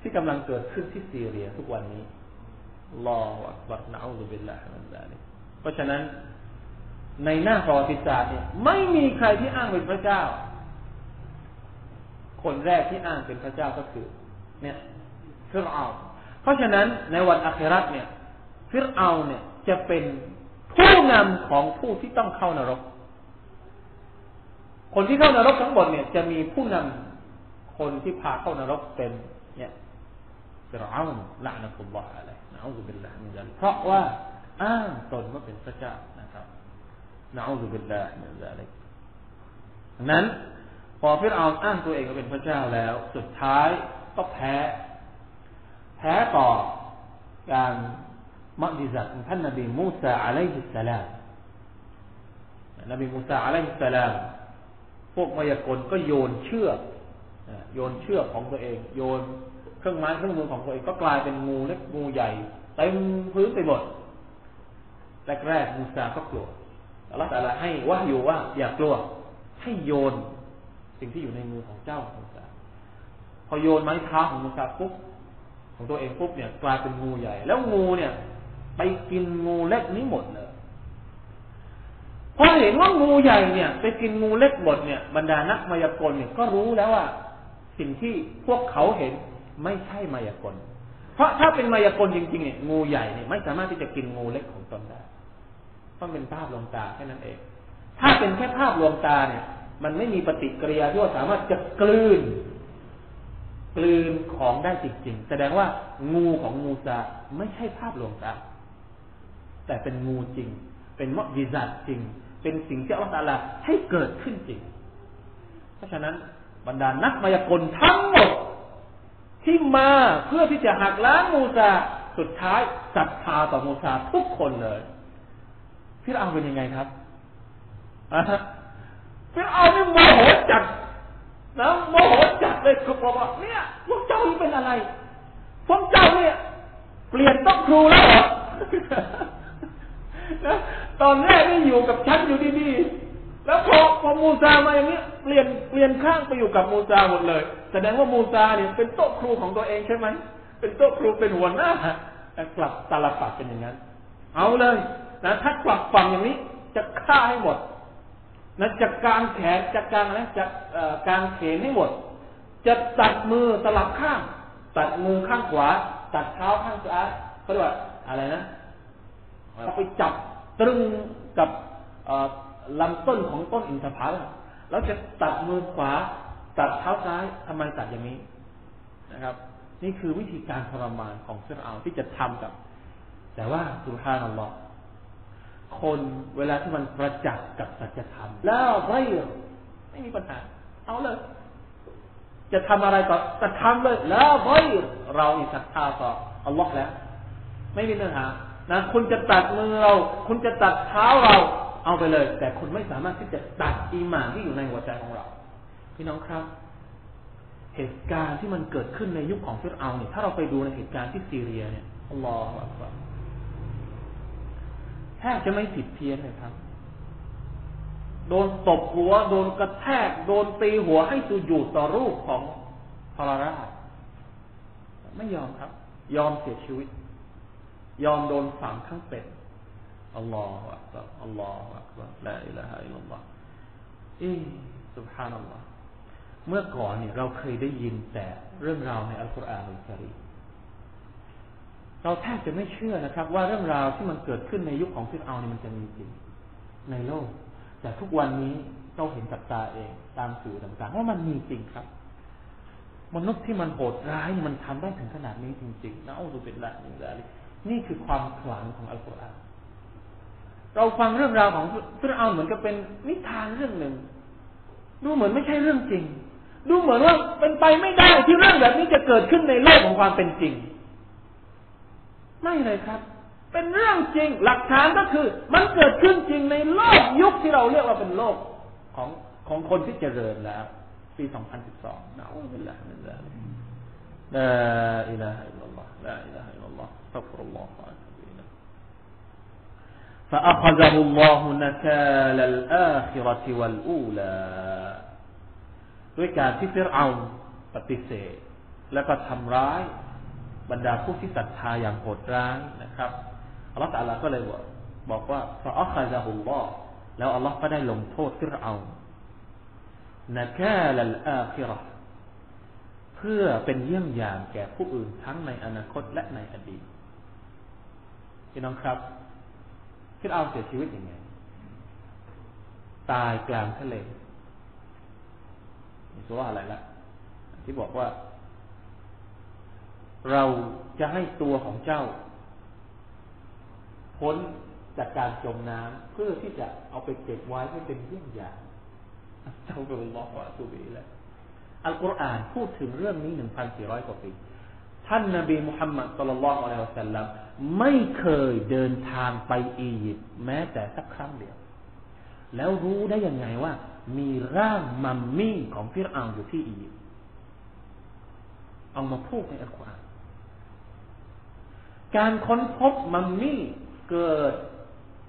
ที่กำลังเกิดขึ้นที่ซีเรียทุกวันนี้รอวับัตนาอุบิลลาฮิมันซาลิเพราะฉะนั้นในหน้าประวัติศาสตร์เนี่ยไม่มีใครที่อ้างเป็นพระเจ้า คนแรกที่อ้างเป็นพระเจ้าก็คือ เนี่ยฟิรเอาเพราะฉะนั้นในวันอัคราตเนี่ยฟิรเอาเนี่ยจะเป็นผู้นำของผู้ที่ต้องเข้านรก คนที่เข้านรกทั้งหมดเนี่ยจะมีผู้นำคนที่พาเข้านรกเป็นเนี่ยฟิรเอาلعنة الله อะไร نعوذ بالله من ذلك เพราะว่าอ้างตนว่าเป็นพระเจ้านะครับنعوذ بالله من ذلك นั้นพอฟิรเอาอ้างตัวเองว่าเป็นพระเจ้าแล้ว สุดท้ายก็แพ้ แพ้ต่อการมัดิซัตของท่านนบีมูซาอะลัยฮิสสลามนบีมูซาอะลัยฮิสสลาม พวกมายากลก็โยนเชือกโยนเชือกของตัวเอง โยนเครื่องไม้เครื่องมือของตัวเองก็กลายเป็นงูเล็กงูใหญ่เต็มพื้นไปหมดแรกๆมูซาก็กลัวอัลลอฮฺแต่ละให้ว่าอยู่ว่า อย่ากลัว ให้โยนสิ่งที่อยู่ในมือของเจ้ามูซาพอโยนไม้เท้าของมูซาปุ๊บของตัวเองปุ๊บเนี่ย กลายเป็นงูใหญ่ แล้วงูเนี่ย ไปกินงูเล็กนี้หมดเลย พอเห็นว่างูใหญ่เนี่ย ไปกินงูเล็กหมดเนี่ย บรรดานักมายากลเนี่ยก็รู้แล้วว่า สิ่งที่พวกเขาเห็นไม่ใช่มายากล เพราะถ้าเป็นมายากลจริงๆเนี่ยงูใหญ่เนี่ยไม่สามารถที่จะกินงูเล็กของตนได้ต้องเป็นภาพลวงตาแค่นั้นเอง ถ้าเป็นแค่ภาพลวงตาเนี่ย มันไม่มีปฏิกิริยาที่ว่าสามารถจะกลืนกลืนของได้จริงๆ แสดงว่างูของงูซาไม่ใช่ภาพลวงตา แต่เป็นงูจริง เป็นมอดิซัตจริง เป็นสิ่งที่อัลลอฮฺให้เกิดขึ้นจริง เพราะฉะนั้นบรรดานักมายากลทั้งหมดที่มาเพื่อที่จะหักล้างมูซาสุดท้ายศรัทธาต่อมูซาทุกคนเลยพี่เอาเป็นยังไงครับอะพี่เอานี่โมโหจัดนะโมโหจัดเลยก็บอกว่าเนี่ยพวกเจ้านี่เป็นอะไรพวกเจ้าเนี่ย เปลี่ยนต้องครูแล้วเหรอ นะตอนแรกนี่อยู่กับฉันอยู่ดีๆ แล้วพอพอมูซามาอย่างนี้เปลี่ยนเปลี่ยนข้างไปอยู่กับมูซาหมดเลย แสดงว่ามูซาเนี่ยเป็นโต๊ะครูของตัวเองใช่ไหม เป็นโต๊ะครูเป็นหัวหน้าแต่กลับตาลปัดเป็นอย่างนั้น เอาเลยนะถ้ากลับฝั่งอย่างนี้จะฆ่าให้หมดนะจะกางแขนจะกางอะไรจะกางเขนให้หมด จะตัดมือสลับข้าง ตัดมือข้างขวา ตัดเท้าข้างซ้ายเขาเรียกว่าอะไรนะ เอาไปจับตรึงกับลำต้นของต้นอินทผลัมแล้วจะตัดมือขวา ตัดเท้าซ้ายทำไมตัดอย่างนี้นะครับ นี่คือวิธีการทรมานของเสื้อเอาที่จะทำกับ แต่ว่าสุภาพนัลลอฮ์คนเวลาที่มันประจักษ์กับสัจธรรม แล้วไม่ไม่มีปัญหา เอาเลย จะทำอะไรก็จะทำเลย แล้วไม่เราอีศรัทธาต่ออัลลอฮ์แล้ว ไม่มีปัญหา นะคุณจะตัดมือเรา คุณจะตัดเท้าเรา เอาไปเลย แต่คุณไม่สามารถที่จะตัดอีมานที่อยู่ในหัวใจของเรา พี่น้องครับ เหตุการณ์ที่มันเกิดขึ้นในยุคของฟิรเอาเนี่ยถ้าเราไปดูในเหตุการณ์ที่ซีเรียเนี่ยอัลลอฮฺแทบจะไม่ผิดเพี้ยนเลยครับ โดนตบหัว โดนกระแทก โดนตีหัวให้สุญูดต่อรูปของพระราชไม่ยอมครับ ยอมเสียชีวิต ยอมโดนฝังทั้งเป็นอัลลอฮฺอักบารอัลลอฮฺอักบารละอิละฮะอิลลัลลอฮฺอีสุบฮานัลลอฮฺเมื่อก่อนเนี่ยเราเคยได้ยินแต่เรื่องราวในอัลกุรอานอัลกิริเราแทบจะไม่เชื่อนะครับ ว่าเรื่องราวที่มันเกิดขึ้นในยุคของฟิรเอาเนี่ยมันจะมีจริงในโลก แต่ทุกวันนี้เราเห็นกับตาเองตามสื่อต่างๆ ว่ามันมีจริงครับ มนุษย์ที่มันโหดร้ายมันทำได้ถึงขนาดนี้จริงๆนะอัลลอฮฺเป็นละนี่ละ นี่คือความขลังของอัลกุรอานเราฟังเรื่องราวของฟิรเอาเหมือนกับเป็นนิทานเรื่องหนึ่ง ดูเหมือนไม่ใช่เรื่องจริง ดูเหมือนว่าเป็นไปไม่ได้ที่เรื่องแบบนี้จะเกิดขึ้นในโลกของความเป็นจริง ไม่เลยครับ เป็นเรื่องจริง หลักฐานก็คือ มันเกิดขึ้นจริงในโลกยุคที่เราเรียกว่าเป็นโลกของของคนที่เจริญแล้ว ปี 2012นะอัลลอฮฺละลาอิลาฮอิลลัลลอฮลาอิลาฮอิลลัลลอฮ استغفر الله واتوب اليه فاخذه الله نكال الاخره والاولى ด้วยการที่ฟิรเอาปฏิเสธ แล้วก็ทำร้าย บรรดาผู้ที่ศรัทธาอย่างโหดร้ายนะครับอัลลอฮฺตาลาก็เลยบอกบอกว่าฟาอัคซาฮุลลอฮ์แล้วอัลลอฮ์ก็ได้ลงโทษฟิรเอานักาลอาคิรอเพื่อเป็นเยี่ยงอย่างแก่ผู้อื่นทั้งในอนาคตและในอดีต พี่น้องครับฟิรเอาเสียชีวิตยังไง ตายกลางทะเลมีสุราอะไรละที่บอกว่า เราจะให้ตัวของเจ้า พ้นจากการจมน้ำเพื่อที่จะเอาไปเก็บไว้ให้เป็นเยี่ยงอย่างเจ้าก็นบอกว่าสุบีแล้วอัลกุรอานพูดถึงเรื่องนี้หนึ่งพันสี่ร้อยกว่าปี ท่านนาบีมุฮัมมัดสุลลัลลอฮุอะลัยฮิวะสัลลัม ไม่เคยเดินทางไปอียิปต์แม้แต่สักครั้งเดียว แล้วรู้ได้ยังไงว่า มีร่างมัมมี่ของฟิรเอาอยู่ที่อียิปต์เอามาพูดในอัลกุรอานการค้นพบมัมมี่เกิด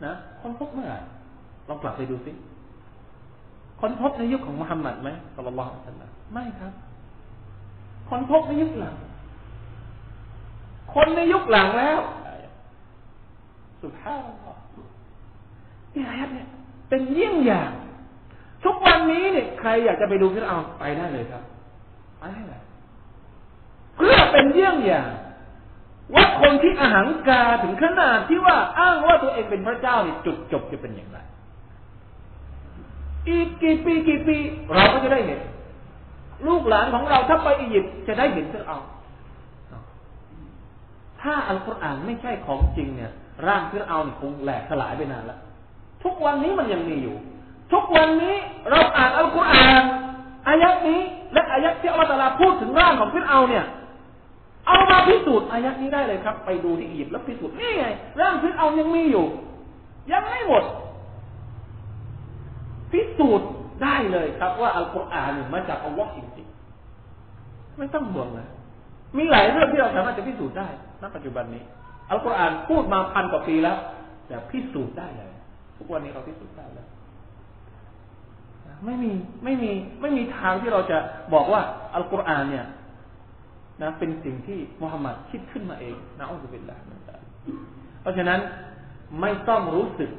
นะค้นพบเมื่อไหร่ลองกลับไปดูสิค้นพบในยุคของมุฮัมมัดไหมสุลลัลลอฮุอะลัยฮิวะไม่ครับค้นพบในยุคหลังคนในยุคหลังแล้ว สุภาพนี่อายัดเนี่ยเป็นเยี่ยงอย่าง ทุกวันนี้เนี่ยใครอยากจะไปดูฟิรเอาไปได้เลยครับไปได้เลยเพื่อเป็นเยี่ยงอย่างว่าคนที่อาหารกาถึงขนาดที่ว่าอ้างว่าตัวเองเป็นพระเจ้าเนี่ยจุดจบจะเป็นอย่างไร อีกกี่ปีกี่ปี เราก็จะได้เห็น ลูกหลานของเราถ้าไปอียิปต์จะได้เห็นฟิรเอา ถ้าอัลกุรอานไม่ใช่ของจริงเนี่ย ร่างฟิรเอาเนี่ยคงแหลกสลายไปนานแล้ว ทุกวันนี้มันยังมีอยู่ ทุกวันนี้เราอ่านอัลกุรอานอายัดนี้ และอายัดที่อัลลอฮฺพูดถึงร่างของฟิรเอาเนี่ยเอามาพิสูจน์อายัดนี้ได้เลยครับ ไปดูที่อียิปต์แล้วพิสูจน์นี่ไงร่างฟิรเอายังมีอยู่ ยังไม่หมด พิสูจน์ได้เลยครับว่าอัลกุรอานมาจากอัลลอฮ์จริงๆไม่ต้องห่วงเลยมีหลายเรื่องที่เราสามารถจะพิสูจน์ได้ณปัจจุบันนี้ อัลกุรอานพูดมาพันกว่าปีแล้ว แต่พิสูจน์ได้เลยทุกวันนี้เราพิสูจน์ได้แล้วไม่มีไม่มีไม่มีทางที่เราจะบอกว่าอัลกุรอานเนี่ยนะเป็นสิ่งที่มุฮัมมัดคิดขึ้นมาเองนะอัลลอฮฺเป็นละเพราะฉะนั้นไม่ต้องรู้สึก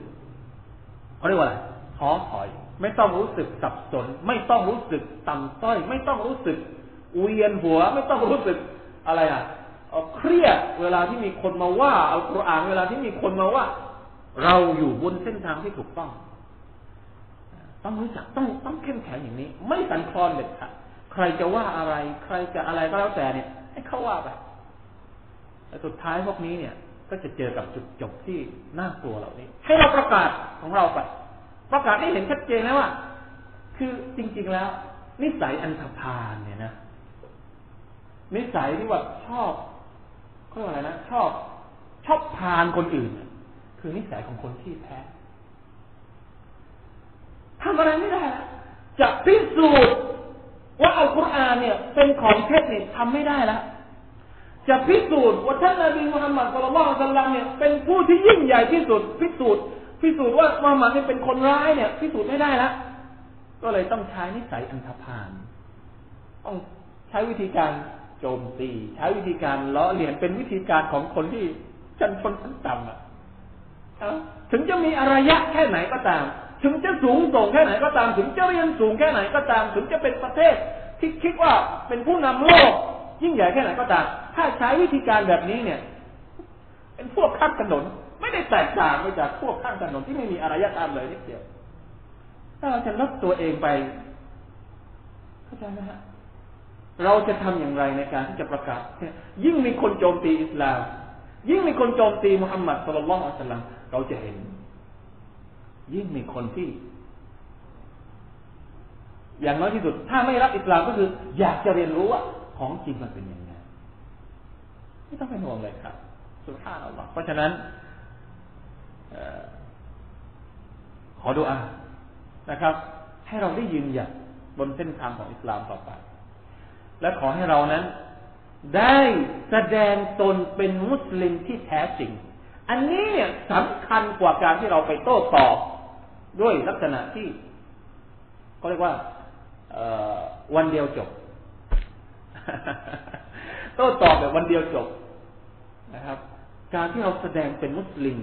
เขาเรียกว่าอะไรท้อถอย ไม่ต้องรู้สึกสับสน ไม่ต้องรู้สึกต่ำต้อย ไม่ต้องรู้สึกเวียนหัว ไม่ต้องรู้สึกอะไรอะ เครียดเวลาที่มีคนมาว่าอัลกุรอานเวลาที่มีคนมาว่า เราอยู่บนเส้นทางที่ถูกต้อง ต้องรู้จักต้องต้องเข้มแข็งอย่างนี้ ไม่สันคลอนเด็ดขาดใครจะว่าอะไร ใครจะอะไรก็แล้วแต่เนี่ยให้เขาว่าไปแต่สุดท้ายพวกนี้เนี่ย ก็จะเจอกับจุดจบที่น่ากลัวเหล่านี้ ให้เราประกาศของเราไป ประกาศให้เห็นชัดเจนแล้วว่า คือจริง ๆแล้ว นิสัยอันธพาลเนี่ยนะนิสัยที่ว่าชอบ เรียกอะไรนะชอบชอบพานคนอื่น คือนิสัยของคนที่แพ้ทำอะไรไม่ได้จะพิสูจน์ว่าอัลกุรอานเนี่ย เป็นของเท็จเนี่ยทำไม่ได้แล้วจะพิสูจน์ว่าท่านนบีมุฮัมมัดสุลลัลสัลลัมเนี่ยเป็นผู้ที่ยิ่งใหญ่ที่สุดพิสูจน์พิสูจน์ว่ามุฮัมมัดเนี่ยเป็นคนร้ายเนี่ย พิสูจน์ไม่ได้แล้วก็เลยต้องใช้นิสัยอันธพาลต้องใช้วิธีการ โจมตีใช้วิธีการล้อเลียนเป็นวิธีการของคนที่ชั้นชนชั้นต่ำอะถึงจะมีอารยะแค่ไหนก็ตาม ถึงจะสูงส่งแค่ไหนก็ตาม ถึงจะเรียนสูงแค่ไหนก็ตาม ถึงจะเป็นประเทศ ที่คิดว่าเป็นผู้นำโลก ยิ่งใหญ่แค่ไหนก็ตาม ถ้าใช้วิธีการแบบนี้เนี่ย เป็นพวกข้างถนน ไม่ได้แตกต่างไปจากพวกข้างถนนที่ไม่มีอารยธรรมเลยนิดเดียวถ้าเราจะลดตัวเองไปเข้าใจไหมฮะ เราจะทำอย่างไรในการที่จะประกาศ ยิ่งมีคนโจมตีอิสลาม ยิ่งมีคนโจมตีมุฮัมมัดสุลลัลอัลสลัมเราจะเห็น ยิ่งมีคนที่ อย่างน้อยที่สุด ถ้าไม่รับอิสลามก็คือ อยากจะเรียนรู้ว่าของจริงมันเป็นยังไงไม่ต้องเป็นห่วงเลยครับ สุภาพอัลลอฮ์เพราะฉะนั้นขอดูอานะครับ ให้เราได้ยืนหยัดบนเส้นทางของอิสลามต่อไป และขอให้เรานั้น ได้แสดงตนเป็นมุสลิมที่แท้จริง อันนี้เนี่ยสำคัญกว่าการที่เราไปโต้ตอบด้วยลักษณะที่เขาเรียกว่าวันเดียวจบ โต้ตอบแบบวันเดียวจบนะครับ การที่เราแสดงเป็นมุสลิม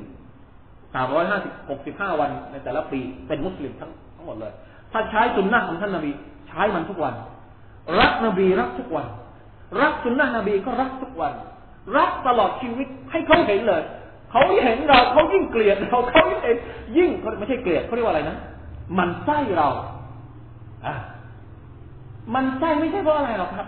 สามร้อยห้าสิบหกสิบห้าวันในแต่ละปีเป็นมุสลิมทั้งทั้งหมดเลย ถ้าใช้สุนนะของท่านนาบีใช้มันทุกวัน รักนบีรักทุกวัน รักสุนนะนบีก็รักทุกวัน รักตลอดชีวิตให้เขาเห็นเลย เขาเห็นเราเขายิ่งเกลียดเราเขาเห็นยิ่งเขาไม่ใช่เกลียดเขาเรียกว่าอะไรนะหมั่นไส้เราอะหมั่นไส้ไม่ใช่เพราะอะไรหรอกครับ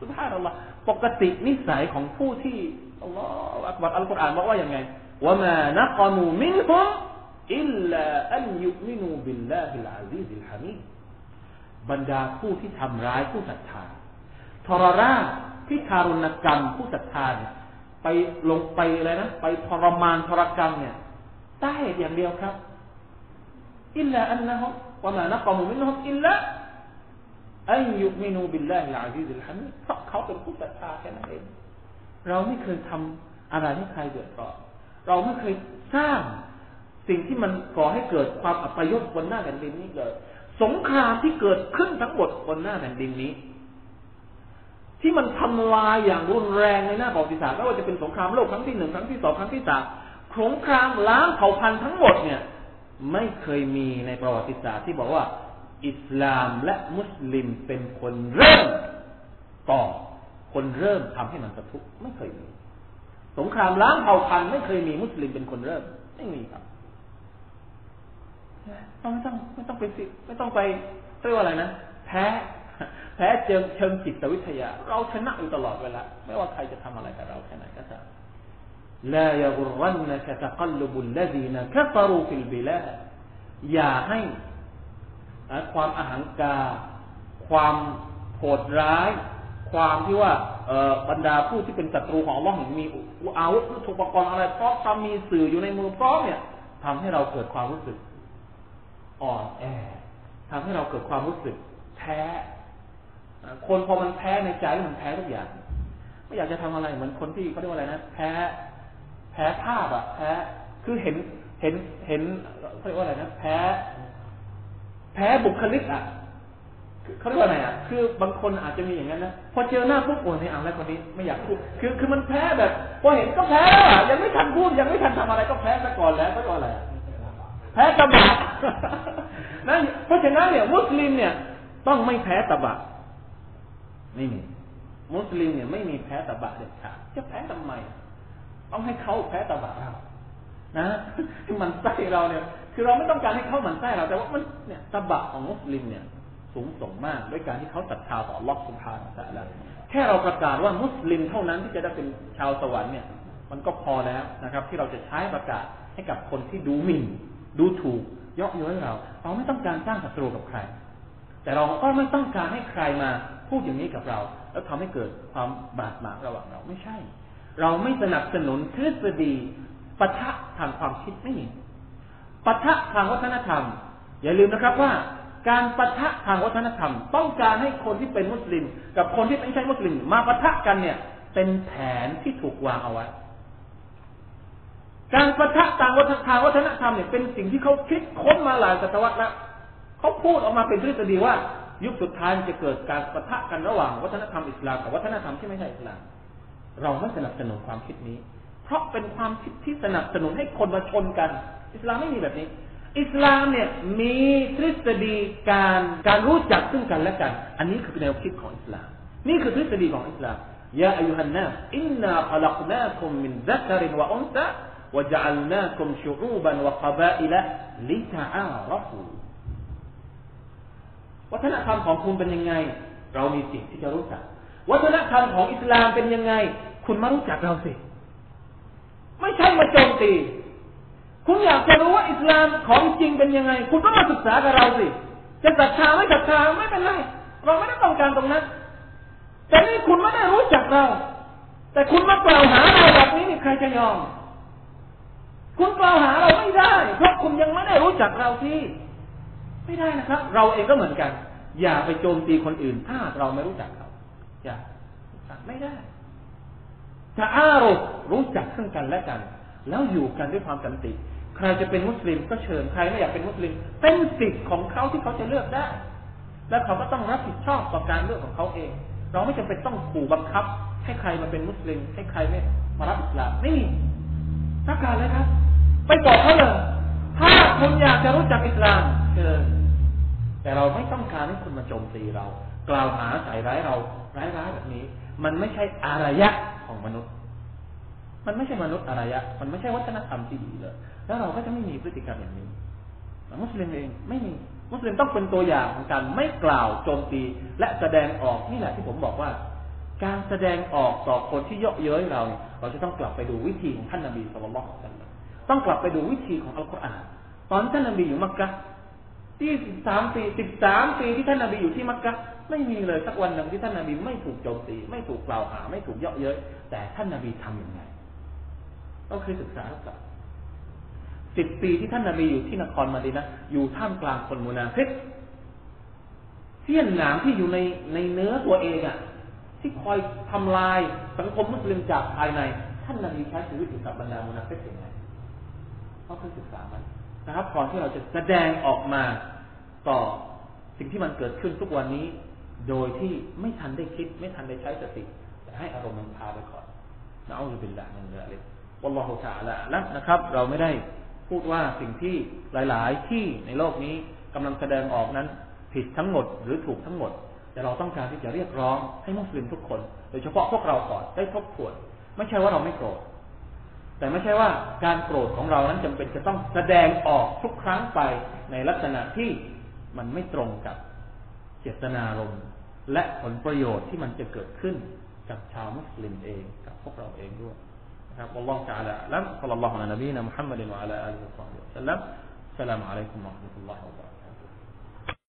สภาพเราปกตินิสัยของผู้ที่الله أكبر อัลกุรอานบอกว่าอย่างไงว่าوما نقموا منهم إلا أن يؤمنوا بالله العزيز الحميد บรรดาผู้ที่ทำร้ายผู้ศรัทธาทรราที่ทารุณกรรมผู้ศรัทธาไปลงไปอะไรนะไปทรมานทรกรรมเนี่ยด้วยเหตุอย่างเดียวครับإلا أن وما نقموا منهم إلا أن يؤمنوا بالله العزيز الحميدเพราะเขาเป็นผู้ศรัทธาแค่นั้นเองเราไม่เคยทำอะไรให้ใครเดือดร้อนเราไม่เคยสร้างสิ่งที่มันก่อให้เกิดความอัปยศบนหน้าแผ่นดินนี้เลย สงครามที่เกิดขึ้นทั้งหมดบนหน้าแผ่นดินนี้ ที่มันทำลายอย่างรุนแรงในหน้าประวัติศาสตร์ไม่ว่าจะเป็นสงครามโลกครั้งที่หนึ่งครั้งที่สองครั้งที่สามสงครามล้างเผ่าพันธุ์ทั้งหมดเนี่ย ไม่เคยมีในประวัติศาสตร์ที่บอกว่า อิสลามและมุสลิมเป็นคนเริ่มก่อคนเริ่มทำให้มันสะทุกไม่เคยมี สงครามล้างเผ่าพันธุ์ไม่เคยมีมุสลิมเป็นคนเริ่ม ไม่มีครับ ต้องไม่ต้องไม่ต้องไปสิไม่ต้องไปเรียกว่าอะไรนะแพ้แพ้เชิงเชิงจิตวิทยา เราชนะอยู่ตลอดเวลาไม่ว่าใครจะทำอะไรกับเราแค่ไหนก็ตาม لا يغرنك تقلب الذين كفروا في البلاد อย่าให้ความอาหารกา ความโหดร้าย ความที่ว่าบรรดาผู้ที่เป็นศัตรูของอัลลอฮ์มีอาวุธอุปกรณ์อะไรพร้อมมีสื่ออยู่ในมือพร้อมเนี่ยทำให้เราเกิดความรู้สึก อ่อนแอทำให้เราเกิดความรู้สึกแพ้คนพอมันแพ้ในใจมันแพ้ทุกอย่าง ไม่อยากจะทำอะไรเหมือนคนที่เขาเรียกว่าอะไรนะแพ้ แพ้ภาพอะแพ้คือเห็นเห็นเห็นเขาเรียกว่าอะไรนะแพ้ แพ้บุคลิกอะเขาเรียกว่าไงอะ คือบางคนอาจจะมีอย่างนั้นนะ พอเจอหน้าปุ๊บโอ้ยเอาแล้วคนนี้ไม่อยากพูด คือ คือมันแพ้แบบ พอเห็นก็แพ้ยังไม่ทันพูดยังไม่ทันทำอะไรก็แพ้ซะก่อนแล้วก็อะไร แพ้ตบะนั่นเพราะฉะนั้นเนี่ย มุสลิมเนี่ย ต้องไม่แพ้ตบะไม่มีมุสลิมเนี่ยไม่มีแพ้ตบะเด็ดขาดจะแพ้ทำไมต้องให้เขาแพ้ตบะเรานะที่มันไส้เราเนี่ย คือเราไม่ต้องการให้เขามันไส้เราแต่ว่ามันเนี่ยตบะของมุสลิมเนี่ย สูงส่งมากด้วยการที่เขาศรัทธาต่อลอกสุภานะตะละแค่เราประกาศว่ามุสลิมเท่านั้นที่จะได้เป็นชาวสวรรค์เนี่ย มันก็พอแล้วนะครับ ที่เราจะใช้ประกาศให้กับคนที่ดูหมิ่น ดูถูกเยาะเย้ยเรา เราไม่ต้องการสร้างศัตรูกับใคร แต่เราก็ไม่ต้องการให้ใครมาพูดอย่างนี้กับเรา แล้วทำให้เกิดความบาดหมางระหว่างเราไม่ใช่ เราไม่สนับสนุนทฤษฎีปะทะทางความคิดไม่มีปะทะทางวัฒนธรรม อย่าลืมนะครับว่า การปะทะทางวัฒนธรรม ต้องการให้คนที่เป็นมุสลิม กับคนที่ไม่ใช่มุสลิม มาปะทะกันเนี่ย เป็นแผนที่ถูกวางเอาไว้ การปะทะทางวัฒนทางวัฒนธรรมเนี่ยเป็นสิ่งที่เขาคิดค้นมาหลายศตวรรษแล้วเขาพูดออกมาเป็นทฤษฎีว่า ยุคสุดท้ายจะเกิดการปะทะกันระหว่างวัฒนธรรมอิสลามกับวัฒนธรรมที่ไม่ใช่อิสลาม เราไม่สนับสนุนความคิดนี้ เพราะเป็นความคิดที่สนับสนุนให้คนมาชนกัน อิสลามไม่มีแบบนี้ อิสลามเนี่ยมีทฤษฎีการการรู้จักซึ่งกันและกัน อันนี้คือแนวคิดของอิสลาม นี่คือทฤษฎีของอิสลามยาอายุฮันนาอินนาขลักนาคุมมินซักรินวะอุนซะ وجعلناكم شعوبا وقبائل لتعارفوا วัฒนธรรมของคุณเป็นยังไง เรามีสิทธิ์ที่จะรู้จัก วัฒนธรรมของอิสลามเป็นยังไง คุณมารู้จักเราสิ ไม่ใช่มาโจมตีคุณอยากจะรู้ว่าอิสลามของจริงเป็นยังไง คุณก็มาศึกษากับเราสิ จะศรัทธาไม่ศรัทธาไม่เป็นไร เราไม่ได้ต้องการตรงนั้น แต่นี่คุณไม่ได้รู้จักเรา แต่คุณมากล่าวหาเราแบบนี้นี่ใครจะยอม คุณกล่าวหาเราไม่ได้ เพราะคุณยังไม่ได้รู้จักเราที่ ไม่ได้นะครับ เราเองก็เหมือนกัน อย่าไปโจมตีคนอื่น ถ้าเราไม่รู้จักเขา อย่าไม่ได้จะอารมรู้จักซึ่งกันและกัน แล้วอยู่กันด้วยความสันติใครจะเป็นมุสลิมก็เชิญใครไม่อยากเป็นมุสลิม เป็นสิทธิ์ของเขาที่เขาจะเลือกได้ และเขาก็ต้องรับผิดชอบต่อการเลือกของเขาเอง เราไม่จำเป็นต้องขู่บังคับ ให้ใครมาเป็นมุสลิม ให้ใครไม่มารับอิสลามไม่มี ประกาศเลยครับ ไปบอกเขาเลยถ้าคุณอยากจะรู้จักอิสลามเชิญแต่เราไม่ต้องการให้คุณมาโจมตีเรา กล่าวหาใส่ร้ายเราร้ายๆแบบนี้ มันไม่ใช่อารยะของมนุษย์ มันไม่ใช่มนุษย์อารยะ มันไม่ใช่วัฒนธรรมที่ดีเลย แล้วเราก็จะไม่มีพฤติกรรมอย่างนี้มุสลิมเองไม่มีมุสลิมต้องเป็นตัวอย่างของการไม่กล่าวโจมตีและแสดงออกนี่แหละที่ผมบอกว่า การแสดงออกต่อคนที่เยาะเย้ยเรา เราจะต้องกลับไปดูวิธีของท่านนบีสุลต่านต้องกลับไปดูวิธีของอัลกุรอาน ตอนท่านนบีอยู่มักกะที่สิบสามปีสิบสามปีที่ท่านนบีอยู่ที่มักกะไม่มีเลยสักวันหนึ่งที่ท่านนบีไม่ถูกโจมตี ไม่ถูกกล่าวหา ไม่ถูกเยาะเย้ยแต่ท่านนบีทํำยังไงต้องเคยศึกษากับสิบปีที่ท่านนบีอยู่ที่นครมาดีนะอยู่ท่ามกลางคนมุนาฟิกเสี้ยนหนามที่อยู่ในในเนื้อตัวเองอะ่ะ ที่คอยทำลายสังคมมุสลิมจากภายใน ท่านนบีใช้ชีวิตอยู่กับบรรดามุนาฟิกยังไงเขาเคยศึกษามันนะครับก่อนที่เราจะแสดงออกมาต่อสิ่งที่มันเกิดขึ้นทุกวันนี้ โดยที่ไม่ทันได้คิด ไม่ทันได้ใช้สติแต่ให้อารมณ์มันพาไปก่อนนะอัลลอฮฺบิลลาห์มินซาลิกวัลลอฮฺตะอาลาแล้วนะครับ เราไม่ได้พูดว่าสิ่งที่หลาย ๆ ที่ในโลกนี้กำลังแสดงออกนั้น ผิดทั้งหมดหรือถูกทั้งหมด แต่เราต้องการที่จะเรียกร้องให้มุสลิมทุกคน โดยเฉพาะพวกเราก่อนได้ทบทวน ไม่ใช่ว่าเราไม่โกรธ แต่ไม่ใช่ว่าการโกรธของเรานั้นจำเป็นจะต้องแสดงออกทุกครั้งไปในลักษณะที่มันไม่ตรงกับเจตนารมณ์และผลประโยชน์ที่มันจะเกิดขึ้นกับชาวมุสลิมเองกับพวกเราเองด้วยครับ والله تعالى أعلم صلى الله على نبينا محمد وعلى آله وصحبه وسلم السلام عليكم ورحمة الله وبركاته